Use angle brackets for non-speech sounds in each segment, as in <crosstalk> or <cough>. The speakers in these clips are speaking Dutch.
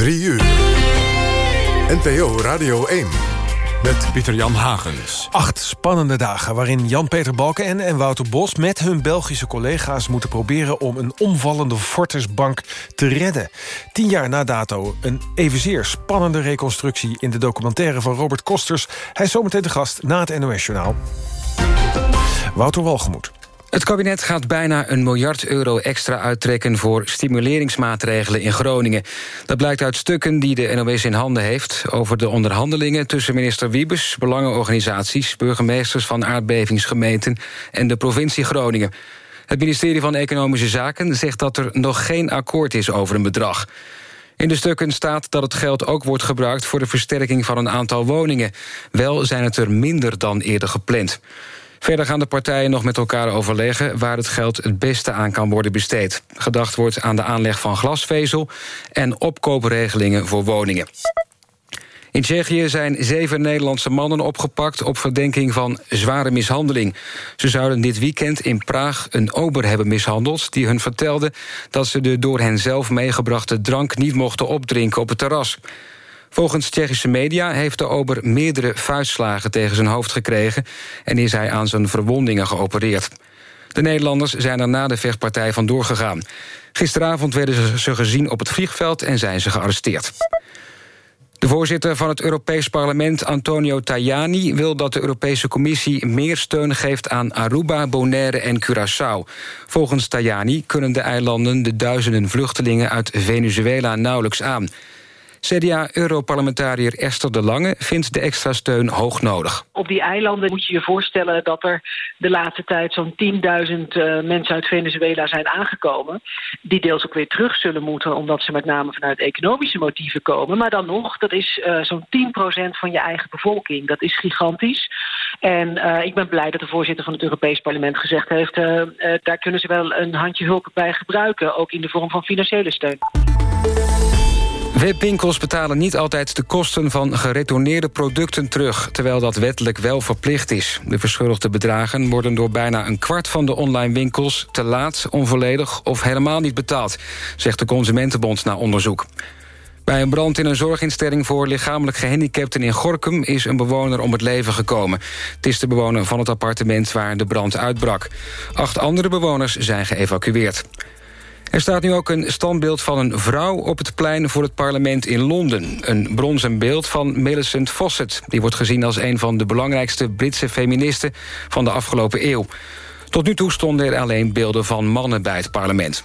3 uur. NPO Radio 1. Met Pieter-Jan Hagens. Acht spannende dagen waarin Jan-Peter Balkenende en Wouter Bos... met hun Belgische collega's moeten proberen... om een omvallende Fortersbank te redden. Tien jaar na dato een evenzeer spannende reconstructie... in de documentaire van Robert Kosters. Hij is zometeen de gast na het NOS-journaal. Wouter Walgemoed. Het kabinet gaat bijna een miljard euro extra uittrekken... voor stimuleringsmaatregelen in Groningen. Dat blijkt uit stukken die de NOS in handen heeft... over de onderhandelingen tussen minister Wiebes... belangenorganisaties, burgemeesters van aardbevingsgemeenten... en de provincie Groningen. Het ministerie van Economische Zaken zegt dat er nog geen akkoord is over een bedrag. In de stukken staat dat het geld ook wordt gebruikt... voor de versterking van een aantal woningen. Wel zijn het er minder dan eerder gepland. Verder gaan de partijen nog met elkaar overleggen... waar het geld het beste aan kan worden besteed. Gedacht wordt aan de aanleg van glasvezel... en opkoopregelingen voor woningen. In Tsjechië zijn zeven Nederlandse mannen opgepakt... op verdenking van zware mishandeling. Ze zouden dit weekend in Praag een ober hebben mishandeld... die hun vertelde dat ze de door hen zelf meegebrachte drank... niet mochten opdrinken op het terras. Volgens Tsjechische media heeft de ober meerdere vuistslagen tegen zijn hoofd gekregen... en is hij aan zijn verwondingen geopereerd. De Nederlanders zijn er na de vechtpartij vandoor gegaan. Gisteravond werden ze gezien op het vliegveld en zijn ze gearresteerd. De voorzitter van het Europees Parlement, Antonio Tajani... wil dat de Europese Commissie meer steun geeft aan Aruba, Bonaire en Curaçao. Volgens Tajani kunnen de eilanden de duizenden vluchtelingen uit Venezuela nauwelijks aan. CDA-europarlementariër Esther de Lange vindt de extra steun hoog nodig. Op die eilanden moet je je voorstellen dat er de laatste tijd zo'n 10.000 uh, mensen uit Venezuela zijn aangekomen. Die deels ook weer terug zullen moeten omdat ze met name vanuit economische motieven komen. Maar dan nog, dat is uh, zo'n 10% van je eigen bevolking. Dat is gigantisch. En uh, ik ben blij dat de voorzitter van het Europees Parlement gezegd heeft... Daar kunnen ze wel een handje hulp bij gebruiken, ook in de vorm van financiële steun. Webwinkels betalen niet altijd de kosten van geretourneerde producten terug... terwijl dat wettelijk wel verplicht is. De verschuldigde bedragen worden door bijna een kwart van de online winkels... te laat, onvolledig of helemaal niet betaald, zegt de Consumentenbond na onderzoek. Bij een brand in een zorginstelling voor lichamelijk gehandicapten in Gorkum... is een bewoner om het leven gekomen. Het is de bewoner van het appartement waar de brand uitbrak. Acht andere bewoners zijn geëvacueerd. Er staat nu ook een standbeeld van een vrouw op het plein voor het parlement in Londen. Een bronzen beeld van Millicent Fawcett. Die wordt gezien als een van de belangrijkste Britse feministen van de afgelopen eeuw. Tot nu toe stonden er alleen beelden van mannen bij het parlement.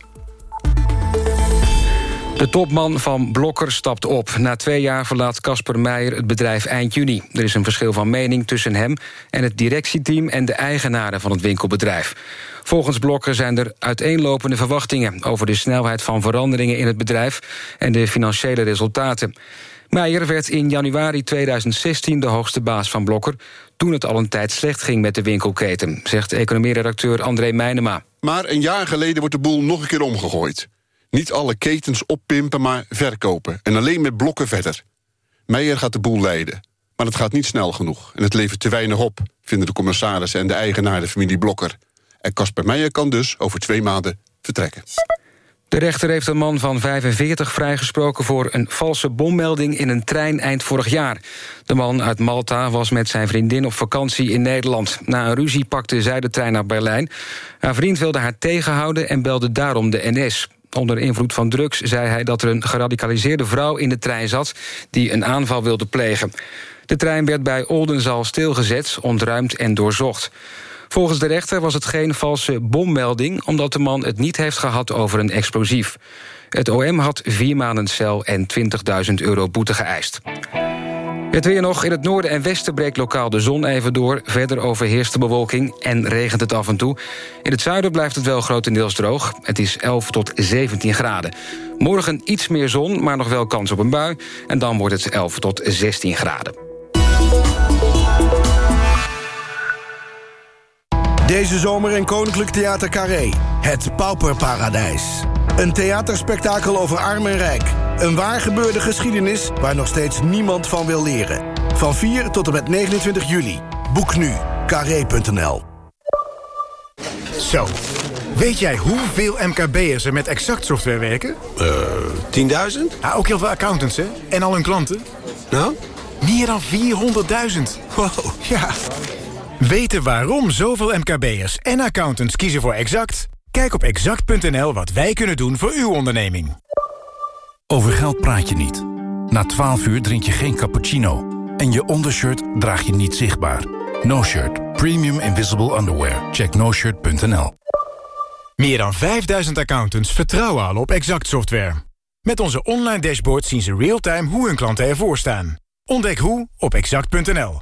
De topman van Blokker stapt op. Na twee jaar verlaat Casper Meijer het bedrijf eind juni. Er is een verschil van mening tussen hem en het directieteam... en de eigenaren van het winkelbedrijf. Volgens Blokker zijn er uiteenlopende verwachtingen... over de snelheid van veranderingen in het bedrijf... en de financiële resultaten. Meijer werd in januari 2016 de hoogste baas van Blokker... toen het al een tijd slecht ging met de winkelketen... zegt economieredacteur André Meijnema. Maar een jaar geleden wordt de boel nog een keer omgegooid. Niet alle ketens oppimpen, maar verkopen. En alleen met blokken verder. Meijer gaat de boel leiden. Maar het gaat niet snel genoeg. En het levert te weinig op, vinden de commissarissen en de eigenaar de familie Blokker. En Casper Meijer kan dus over twee maanden vertrekken. De rechter heeft een man van 45 vrijgesproken voor een valse bommelding in een trein eind vorig jaar. De man uit Malta was met zijn vriendin op vakantie in Nederland. Na een ruzie pakte zij de trein naar Berlijn. Haar vriend wilde haar tegenhouden en belde daarom de NS. Onder invloed van drugs zei hij dat er een geradicaliseerde vrouw in de trein zat... die een aanval wilde plegen. De trein werd bij Oldenzaal stilgezet, ontruimd en doorzocht. Volgens de rechter was het geen valse bommelding... omdat de man het niet heeft gehad over een explosief. Het OM had vier maanden cel en 20.000 euro boete geëist. Het weer nog. In het noorden en westen breekt lokaal de zon even door. Verder overheerst de bewolking en regent het af en toe. In het zuiden blijft het wel grotendeels droog. Het is 11 tot 17 graden. Morgen iets meer zon, maar nog wel kans op een bui. En dan wordt het 11 tot 16 graden. Deze zomer in Koninklijk Theater Carré. Het Pauperparadijs. Een theaterspektakel over arm en rijk. Een waar gebeurde geschiedenis waar nog steeds niemand van wil leren. Van 4 tot en met 29 juli. Boek nu. Carré.nl Zo. Weet jij hoeveel MKB'ers er met Exact software werken? Eh, 10.000? Ja, ook heel veel accountants, hè? En al hun klanten. Nou? Meer dan 400.000. Wow. Ja. Weten waarom zoveel MKB'ers en accountants kiezen voor Exact? Kijk op exact.nl wat wij kunnen doen voor uw onderneming. Over geld praat je niet. Na 12 uur drink je geen cappuccino. En je ondershirt draag je niet zichtbaar. No Shirt. Premium Invisible Underwear. Check noshirt.nl Meer dan 5000 accountants vertrouwen al op Exact software. Met onze online dashboard zien ze real-time hoe hun klanten ervoor staan. Ontdek hoe op exact.nl.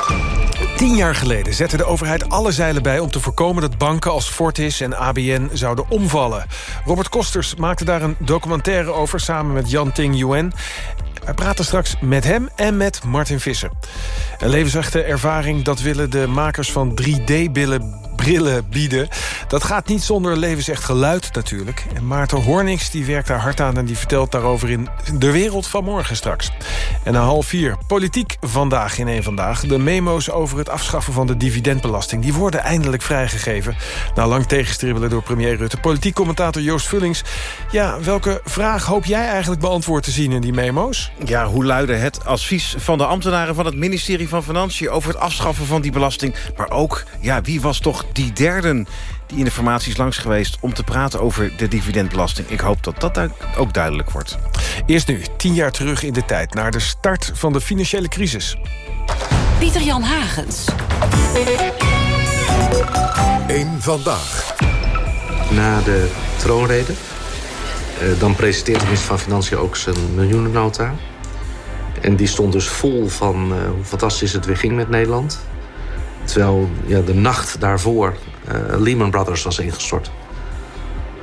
Tien jaar geleden zette de overheid alle zeilen bij... om te voorkomen dat banken als Fortis en ABN zouden omvallen. Robert Kosters maakte daar een documentaire over... samen met Jan Ting Yuen. Wij praten straks met hem en met Martin Visser. Een levensechte ervaring, dat willen de makers van 3D-billen brillen bieden. Dat gaat niet zonder levensecht geluid natuurlijk. En Maarten Hornix die werkt daar hard aan... en die vertelt daarover in De Wereld van Morgen straks. En na half vier, politiek vandaag in één Vandaag. De memo's over het afschaffen van de dividendbelasting... die worden eindelijk vrijgegeven. Na lang tegenstribbelen door premier Rutte. Politiek commentator Joost Vullings. Ja, welke vraag hoop jij eigenlijk beantwoord te zien in die memo's? Ja, hoe luidde het advies van de ambtenaren van het ministerie van Financiën... over het afschaffen van die belasting? Maar ook, ja, wie was toch die derden die in de formaties langs geweest... om te praten over de dividendbelasting. Ik hoop dat dat ook duidelijk wordt. Eerst nu, tien jaar terug in de tijd... naar de start van de financiële crisis. Pieter Jan Hagens. Eén vandaag. Na de troonrede... Uh, dan presenteert de minister van Financiën ook zijn miljoenennota. En die stond dus vol van uh, hoe fantastisch het weer ging met Nederland. Terwijl ja, de nacht daarvoor uh, Lehman Brothers was ingestort.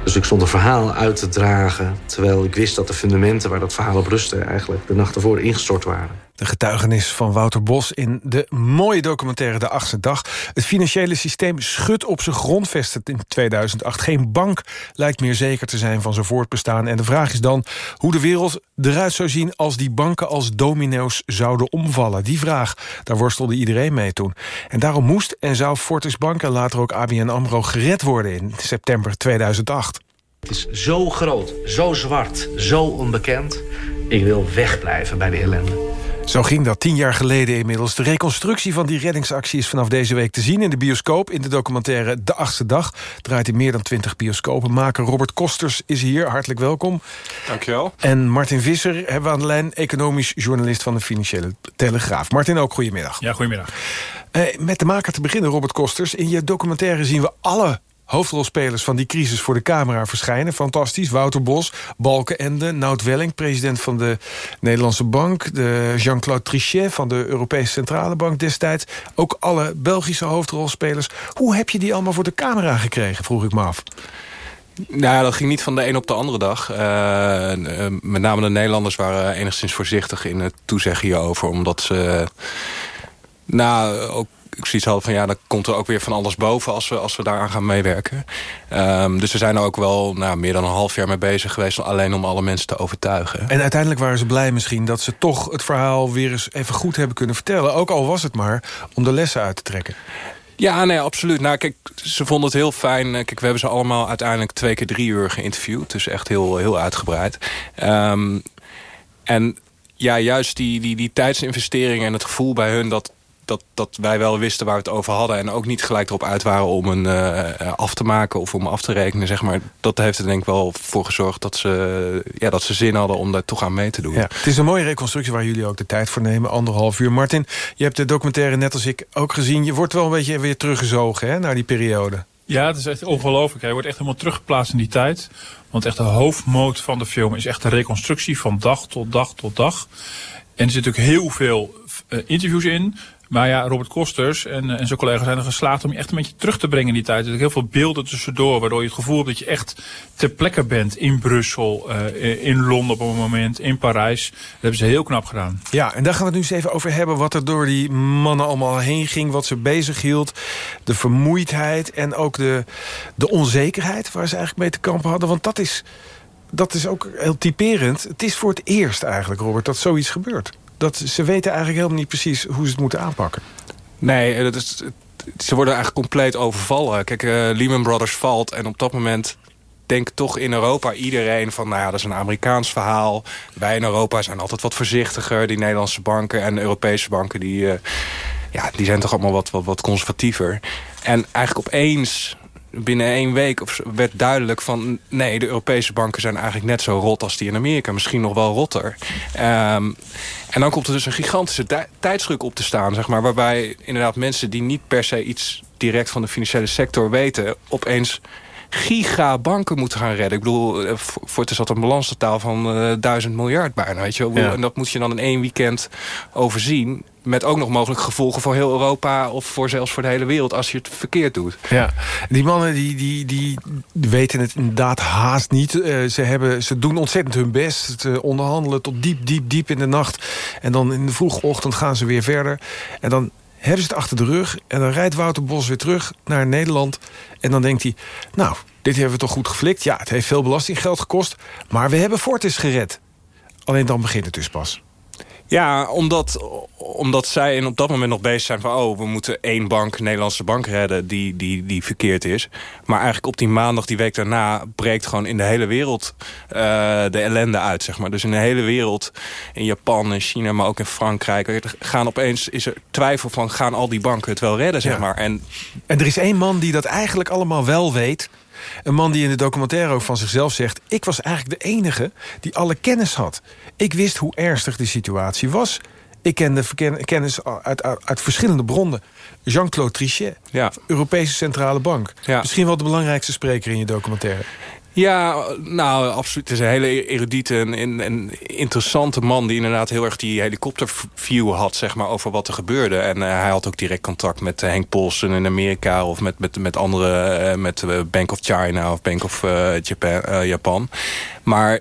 Dus ik stond een verhaal uit te dragen... terwijl ik wist dat de fundamenten waar dat verhaal op rustte... eigenlijk de nacht ervoor ingestort waren. De getuigenis van Wouter Bos in de mooie documentaire De Achtste Dag. Het financiële systeem schudt op zijn grondvesten in 2008. Geen bank lijkt meer zeker te zijn van zijn voortbestaan. En de vraag is dan hoe de wereld eruit zou zien... als die banken als domino's zouden omvallen. Die vraag, daar worstelde iedereen mee toen. En daarom moest en zou Fortis Bank en later ook ABN AMRO gered worden... in september 2008. Het is zo groot, zo zwart, zo onbekend. Ik wil wegblijven bij de ellende. Zo ging dat tien jaar geleden inmiddels. De reconstructie van die reddingsactie is vanaf deze week te zien... in de bioscoop, in de documentaire De Achtste Dag. Draait in meer dan twintig bioscopen. Maker Robert Kosters is hier, hartelijk welkom. Dankjewel. En Martin Visser hebben we aan de lijn... economisch journalist van de Financiële Telegraaf. Martin, ook goedemiddag. Ja, goedemiddag. Eh, met de maker te beginnen, Robert Kosters. In je documentaire zien we alle hoofdrolspelers van die crisis voor de camera verschijnen. Fantastisch. Wouter Bos, Balkenende, Nout Welling... president van de Nederlandse Bank... de Jean-Claude Trichet van de Europese Centrale Bank destijds. Ook alle Belgische hoofdrolspelers. Hoe heb je die allemaal voor de camera gekregen, vroeg ik me af. Nou dat ging niet van de een op de andere dag. Uh, uh, met name de Nederlanders waren enigszins voorzichtig in het toezeggen hierover. Omdat ze... Nou, ook ik zoiets had van ja, dan komt er ook weer van alles boven als we, als we daaraan gaan meewerken. Um, dus we zijn er ook wel nou, meer dan een half jaar mee bezig geweest, alleen om alle mensen te overtuigen. En uiteindelijk waren ze blij misschien dat ze toch het verhaal weer eens even goed hebben kunnen vertellen. Ook al was het maar om de lessen uit te trekken. Ja, nee, absoluut. Nou, kijk, ze vonden het heel fijn. Kijk, we hebben ze allemaal uiteindelijk twee keer drie uur geïnterviewd. Dus echt heel, heel uitgebreid. Um, en ja, juist die, die, die tijdsinvestering en het gevoel bij hun... dat dat, dat wij wel wisten waar we het over hadden... en ook niet gelijk erop uit waren om een uh, af te maken of om af te rekenen. Zeg maar. Dat heeft er denk ik wel voor gezorgd dat ze, ja, dat ze zin hadden om daar toch aan mee te doen. Ja, het is een mooie reconstructie waar jullie ook de tijd voor nemen. Anderhalf uur. Martin, je hebt de documentaire net als ik ook gezien. Je wordt wel een beetje weer teruggezogen hè, naar die periode. Ja, het is echt ongelooflijk. Hij wordt echt helemaal teruggeplaatst in die tijd. Want echt de hoofdmoot van de film is echt de reconstructie van dag tot dag tot dag. En er zit natuurlijk heel veel interviews in. Maar ja, Robert Kosters en, en zijn collega's zijn er geslaagd om je echt een beetje terug te brengen in die tijd. Er zijn heel veel beelden tussendoor, waardoor je het gevoel hebt dat je echt ter plekke bent. In Brussel, uh, in Londen op een moment, in Parijs. Dat hebben ze heel knap gedaan. Ja, en daar gaan we het nu eens even over hebben. Wat er door die mannen allemaal heen ging. Wat ze bezig hield. De vermoeidheid en ook de, de onzekerheid waar ze eigenlijk mee te kampen hadden. Want dat is, dat is ook heel typerend. Het is voor het eerst eigenlijk, Robert, dat zoiets gebeurt dat ze weten eigenlijk helemaal niet precies hoe ze het moeten aanpakken. Nee, dat is, ze worden eigenlijk compleet overvallen. Kijk, uh, Lehman Brothers valt en op dat moment denkt toch in Europa iedereen van... nou ja, dat is een Amerikaans verhaal. Wij in Europa zijn altijd wat voorzichtiger. Die Nederlandse banken en Europese banken... die, uh, ja, die zijn toch allemaal wat, wat, wat conservatiever. En eigenlijk opeens binnen één week werd duidelijk van... nee, de Europese banken zijn eigenlijk net zo rot als die in Amerika. Misschien nog wel rotter. Um, en dan komt er dus een gigantische tijdsdruk op te staan... Zeg maar, waarbij inderdaad mensen die niet per se iets direct van de financiële sector weten... opeens gigabanken moeten gaan redden. Ik bedoel, eh, voor het is dat een balanstotaal van uh, duizend miljard bijna. Weet je? Ja. En dat moet je dan in één weekend overzien. Met ook nog mogelijk gevolgen voor heel Europa... of voor zelfs voor de hele wereld als je het verkeerd doet. Ja, die mannen die, die, die weten het inderdaad haast niet. Uh, ze, hebben, ze doen ontzettend hun best. Te onderhandelen tot diep, diep, diep in de nacht. En dan in de vroege ochtend gaan ze weer verder. En dan hebben ze het achter de rug. En dan rijdt Wouter Bos weer terug naar Nederland. En dan denkt hij, nou, dit hebben we toch goed geflikt. Ja, het heeft veel belastinggeld gekost. Maar we hebben Fortis gered. Alleen dan begint het dus pas. Ja, omdat, omdat zij op dat moment nog bezig zijn van... oh, we moeten één bank, Nederlandse bank redden die, die, die verkeerd is. Maar eigenlijk op die maandag, die week daarna... breekt gewoon in de hele wereld uh, de ellende uit, zeg maar. Dus in de hele wereld, in Japan en China, maar ook in Frankrijk... gaan opeens, is er twijfel van, gaan al die banken het wel redden, zeg maar. En, en er is één man die dat eigenlijk allemaal wel weet... Een man die in de documentaire ook van zichzelf zegt... ik was eigenlijk de enige die alle kennis had. Ik wist hoe ernstig de situatie was. Ik kende kennis uit, uit, uit verschillende bronnen. Jean-Claude Trichet, ja. Europese Centrale Bank. Ja. Misschien wel de belangrijkste spreker in je documentaire. Ja, nou, absoluut. Het is een hele erudite en, en, interessante man... die inderdaad heel erg die helikopterview had zeg maar, over wat er gebeurde. En uh, hij had ook direct contact met uh, Henk Polsen in Amerika... of met, met, met andere, uh, met Bank of China of Bank of Japan, Japan. Maar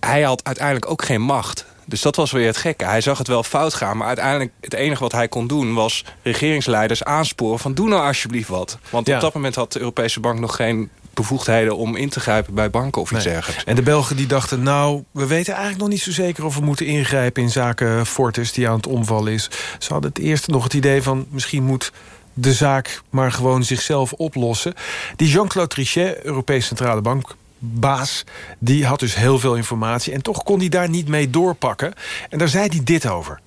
hij had uiteindelijk ook geen macht. Dus dat was weer het gekke. Hij zag het wel fout gaan. Maar uiteindelijk het enige wat hij kon doen... was regeringsleiders aansporen van doe nou alsjeblieft wat. Want op dat moment had de Europese Bank nog geen bevoegdheden om in te grijpen bij banken of iets nee. dergelijks. En de Belgen die dachten, nou, we weten eigenlijk nog niet zo zeker... of we moeten ingrijpen in zaken Fortis die aan het omvallen is. Ze hadden het eerst nog het idee van... misschien moet de zaak maar gewoon zichzelf oplossen. Die Jean-Claude Trichet, Europese Centrale Bank baas, die had dus heel veel informatie... en toch kon hij daar niet mee doorpakken. En daar zei hij dit over.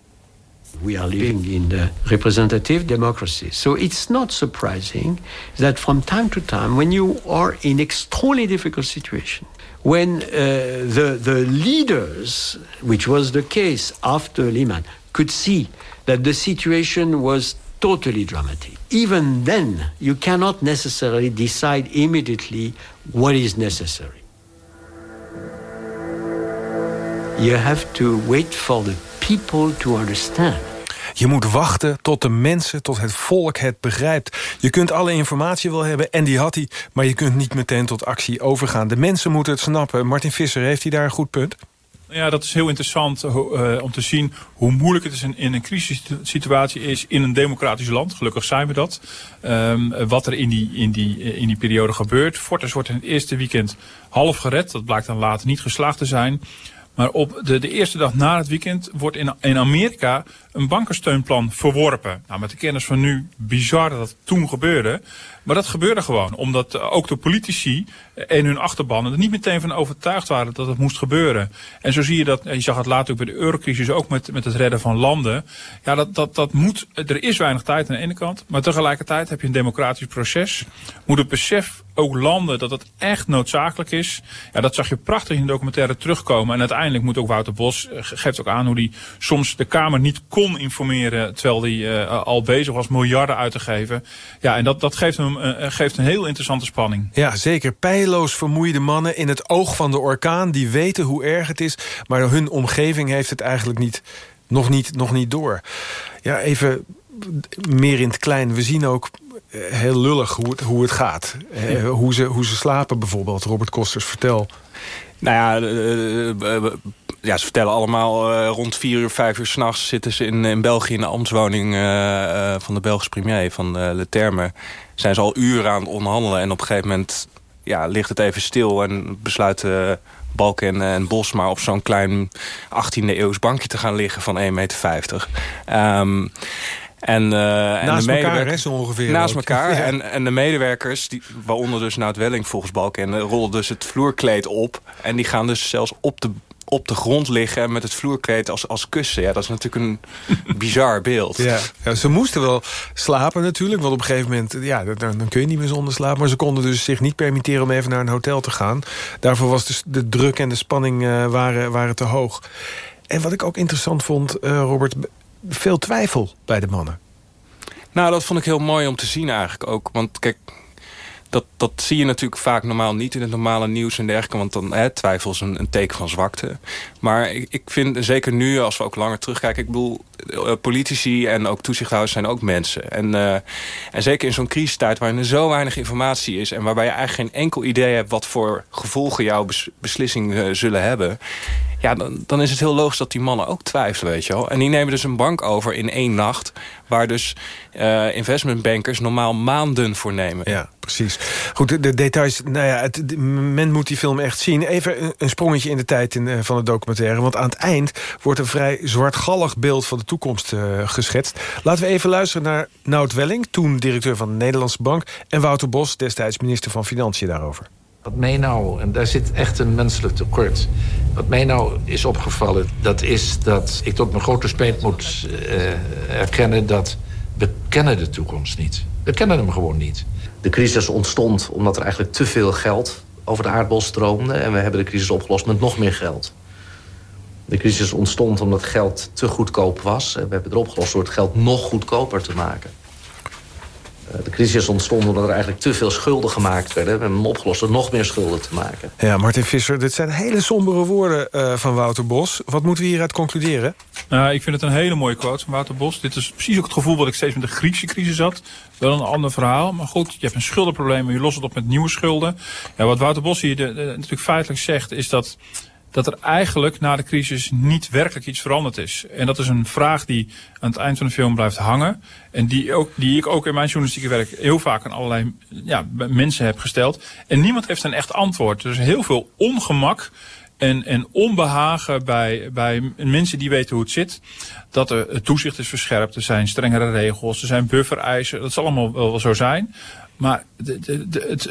We are living in the representative democracy. So it's not surprising that from time to time, when you are in extremely difficult situation, when uh, the, the leaders, which was the case after Lehman, could see that the situation was totally dramatic. Even then, you cannot necessarily decide immediately what is necessary. You have to wait for the people to understand. Je moet wachten tot de mensen, tot het volk het begrijpt. Je kunt alle informatie wel hebben, en die had hij... maar je kunt niet meteen tot actie overgaan. De mensen moeten het snappen. Martin Visser, heeft hij daar een goed punt? Ja, dat is heel interessant uh, om te zien hoe moeilijk het is in, in een crisissituatie is in een democratisch land. Gelukkig zijn we dat. Um, wat er in die, in, die, in die periode gebeurt. Fortis wordt in het eerste weekend half gered. Dat blijkt dan later niet geslaagd te zijn. Maar op de, de eerste dag na het weekend wordt in, in Amerika een bankensteunplan verworpen. Nou, met de kennis van nu, bizar dat dat toen gebeurde. Maar dat gebeurde gewoon, omdat eh, ook de politici en hun achterbannen er niet meteen van overtuigd waren dat het moest gebeuren. En zo zie je dat, je zag het later ook bij de eurocrisis, ook met, met het redden van landen. Ja, dat, dat, dat moet, er is weinig tijd aan de ene kant, maar tegelijkertijd heb je een democratisch proces. Moet het besef ook landen dat het echt noodzakelijk is. Ja, dat zag je prachtig in de documentaire terugkomen. En uiteindelijk moet ook Wouter Bos, eh, geeft ook aan hoe hij soms de Kamer niet kon informeren, terwijl hij al bezig was miljarden uit te geven. Ja, en dat, dat geeft hem uh, geeft een heel interessante spanning. Ja, zeker. Pijloos vermoeide mannen in het oog van de orkaan, die weten hoe erg het is, maar hun omgeving heeft het eigenlijk niet, nog, niet, nog niet door. Ja, even meer in het klein. We zien ook heel lullig hoe het, hoe het gaat. Ja. hoe, ze, hoe ze slapen bijvoorbeeld. Robert Kosters, vertel. Nou ja, uh, ja, ze vertellen allemaal uh, rond vier uur, vijf uur s'nachts... zitten ze in, in België in de ambtswoning uh, van de Belgische premier, van uh, Le Terme. Zijn ze al uren aan het onderhandelen. En op een gegeven moment ja, ligt het even stil en besluiten... Balken en Bos maar op zo'n klein 18e eeuws bankje te gaan liggen van 1,50 meter. Um, en, uh, en naast de elkaar, hè, zo ongeveer. Naast ook. elkaar. <laughs> Ja. En, en de medewerkers, die, waaronder dus Nout Welling volgens Balken... rollen dus het vloerkleed op. En die gaan dus zelfs op de, op de grond liggen... met het vloerkleed als, als kussen. Ja, dat is natuurlijk een <laughs> bizar beeld. Ja. ja. ze moesten wel slapen natuurlijk. Want op een gegeven moment, ja, dan, dan kun je niet meer zonder slaap. Maar ze konden dus zich niet permitteren om even naar een hotel te gaan. Daarvoor was dus de druk en de spanning uh, waren, waren te hoog. En wat ik ook interessant vond, uh, Robert veel twijfel bij de mannen. Nou, dat vond ik heel mooi om te zien eigenlijk ook. Want kijk, dat, zie je natuurlijk vaak normaal niet in het normale nieuws en dergelijke. Want dan hè, twijfel is een, een teken van zwakte. Maar ik, ik vind, zeker nu, als we ook langer terugkijken... ik bedoel, politici en ook toezichthouders zijn ook mensen. En, uh, en zeker in zo'n crisistijd waarin er zo weinig informatie is... en waarbij je eigenlijk geen enkel idee hebt... wat voor gevolgen jouw bes beslissingen uh, zullen hebben... ja, dan, dan is het heel logisch dat die mannen ook twijfelen, weet je wel. En die nemen dus een bank over in één nacht... waar dus investmentbankers normaal maanden voor nemen. Ja, precies. Goed, de, de details, nou ja, het, men moet die film echt zien. Even een, sprongetje in de tijd in, van de documentaire. Want aan het eind wordt een vrij zwartgallig beeld van de toekomst uh, geschetst. Laten we even luisteren naar Nout Welling, toen directeur van de Nederlandse Bank... en Wouter Bos, destijds minister van Financiën, daarover. Wat mij nou, en daar zit echt een menselijk tekort... wat mij nou is opgevallen, dat is dat ik tot mijn grote spijt moet uh, erkennen... dat we kennen de toekomst niet. We kennen hem gewoon niet. De crisis ontstond omdat er eigenlijk te veel geld over de aardbol stroomde... en we hebben de crisis opgelost met nog meer geld. De crisis ontstond omdat geld te goedkoop was. En we hebben het opgelost door het geld nog goedkoper te maken. De crisis ontstond omdat er eigenlijk te veel schulden gemaakt werden. We hebben hem opgelost door nog meer schulden te maken. Ja, Martin Visser, dit zijn hele sombere woorden uh, van Wouter Bos. Wat moeten we hieruit concluderen? Nou, ik vind het een hele mooie quote van Wouter Bos. Dit is precies ook het gevoel wat ik steeds met de Griekse crisis had. Wel een ander verhaal, maar goed, je hebt een schuldenprobleem... en je lost het op met nieuwe schulden. Ja, wat Wouter Bos hier de, de, natuurlijk feitelijk zegt, is dat dat er eigenlijk na de crisis niet werkelijk iets veranderd is. En dat is een vraag die aan het eind van de film blijft hangen. En die, ook, die ik ook in mijn journalistieke werk heel vaak aan allerlei ja, mensen heb gesteld. En niemand heeft een echt antwoord. Er is heel veel ongemak en, en onbehagen bij, bij mensen die weten hoe het zit. Dat er toezicht is verscherpt, er zijn strengere regels, er zijn buffereisen. Dat zal allemaal wel zo zijn. Maar het, het,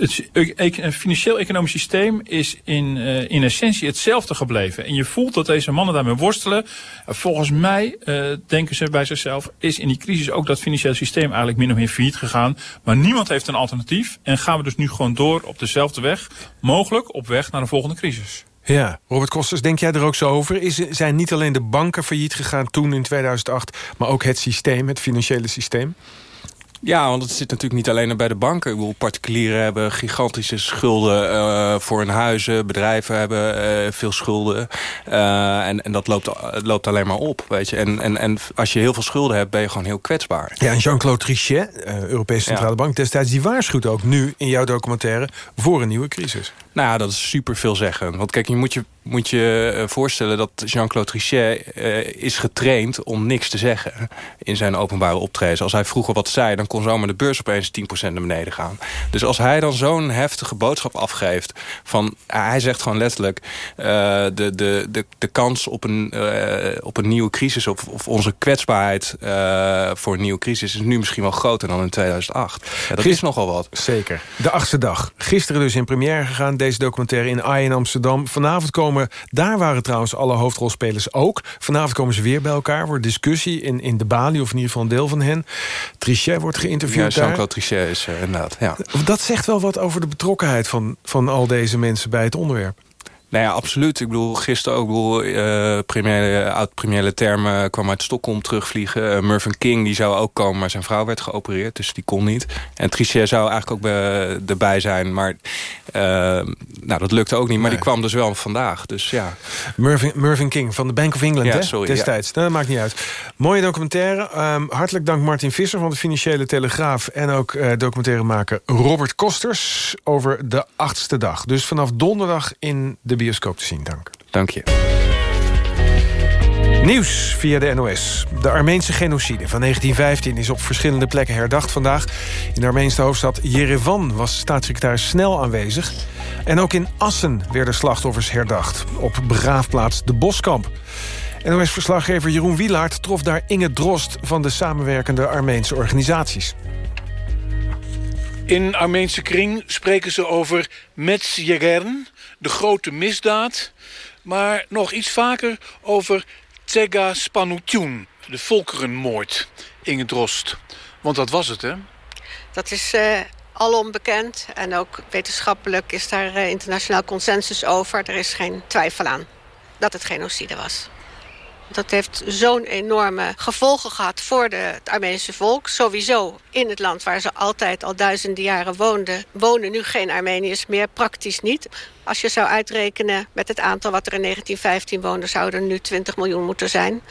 het financieel-economisch systeem is in, uh, in essentie hetzelfde gebleven. En je voelt dat deze mannen daarmee worstelen. Uh, volgens mij, uh, denken ze bij zichzelf, is in die crisis ook dat financiële systeem eigenlijk min of meer failliet gegaan. Maar niemand heeft een alternatief. En gaan we dus nu gewoon door op dezelfde weg. Mogelijk op weg naar de volgende crisis. Ja, Robert Kosters, denk jij er ook zo over? Is, zijn niet alleen de banken failliet gegaan toen in 2008... maar ook het systeem, het financiële systeem? Ja, want het zit natuurlijk niet alleen bij de banken. Ik bedoel, particulieren hebben gigantische schulden uh, voor hun huizen. Bedrijven hebben uh, veel schulden. Uh, en, en dat loopt, loopt alleen maar op, weet je. En, en, en als je heel veel schulden hebt, ben je gewoon heel kwetsbaar. Ja, en Jean-Claude Trichet, Europese Centrale ja. Bank destijds... die waarschuwt ook nu in jouw documentaire voor een nieuwe crisis. Nou ja, dat is super veelzeggend. Want kijk, je moet je moet je eh, voorstellen dat Jean-Claude Trichet uh, is getraind om niks te zeggen in zijn openbare optredens. Als hij vroeger wat zei, dan kon zomaar de beurs opeens 10% naar beneden gaan. Dus als hij dan zo'n heftige boodschap afgeeft, van, hij zegt gewoon letterlijk, uh, de, de, de, de kans op een, op een nieuwe crisis, of, of onze kwetsbaarheid voor een nieuwe crisis, is nu misschien wel groter dan in 2008. Ja, dat is nogal wat. Zeker. De achtste dag. Gisteren dus in première gegaan, deze documentaire in AI in Amsterdam. Vanavond komen, daar waren trouwens alle hoofdrolspelers ook. Vanavond komen ze weer bij elkaar, wordt discussie in, in de Bali... of in ieder geval een deel van hen. Trichet wordt geïnterviewd ja, Jean-Claude Trichet is er inderdaad, ja. Dat zegt wel wat over de betrokkenheid van, van al deze mensen bij het onderwerp. Nou ja, absoluut. Ik bedoel, gisteren ook, bedoel, uh, première, oud-première termen kwam uit Stockholm terugvliegen. Uh, Mervyn King die zou ook komen, maar zijn vrouw werd geopereerd, dus die kon niet. En Trichet zou eigenlijk ook bij, erbij zijn, maar nou, dat lukte ook niet. Maar nee. die kwam dus wel vandaag, dus ja. Mervyn, Mervyn King van de Bank of England, ja, hè? Sorry, destijds. Ja. Nou, dat maakt niet uit. Mooie documentaire. Um, hartelijk dank Martin Visser van de Financiële Telegraaf... en ook documentairemaker Robert Kosters over de achtste dag. Dus vanaf donderdag in de bioscoop te zien. Dank. Dank je. Nieuws via de NOS. De Armeense genocide van 1915 is op verschillende plekken herdacht vandaag. In de Armeense hoofdstad Jerevan was staatssecretaris Snel aanwezig. En ook in Assen werden slachtoffers herdacht. Op begraafplaats De Boskamp. NOS-verslaggever Jeroen Wielaert trof daar Inge Drost... van de samenwerkende Armeense organisaties. In Armeense kring spreken ze over Metzjegern, de grote misdaad... maar nog iets vaker over Tsega Spanutyun, de volkerenmoord. Inge Drost. Want dat was het, hè? Dat is uh, alom bekend. En ook wetenschappelijk is daar uh, internationaal consensus over. Er is geen twijfel aan dat het genocide was. Dat heeft zo'n enorme gevolgen gehad voor de, het Armeense volk. Sowieso in het land waar ze altijd al duizenden jaren woonden... wonen nu geen Armeniërs meer, praktisch niet. Als je zou uitrekenen met het aantal wat er in 1915 woonde... zouden er nu 20 miljoen moeten zijn.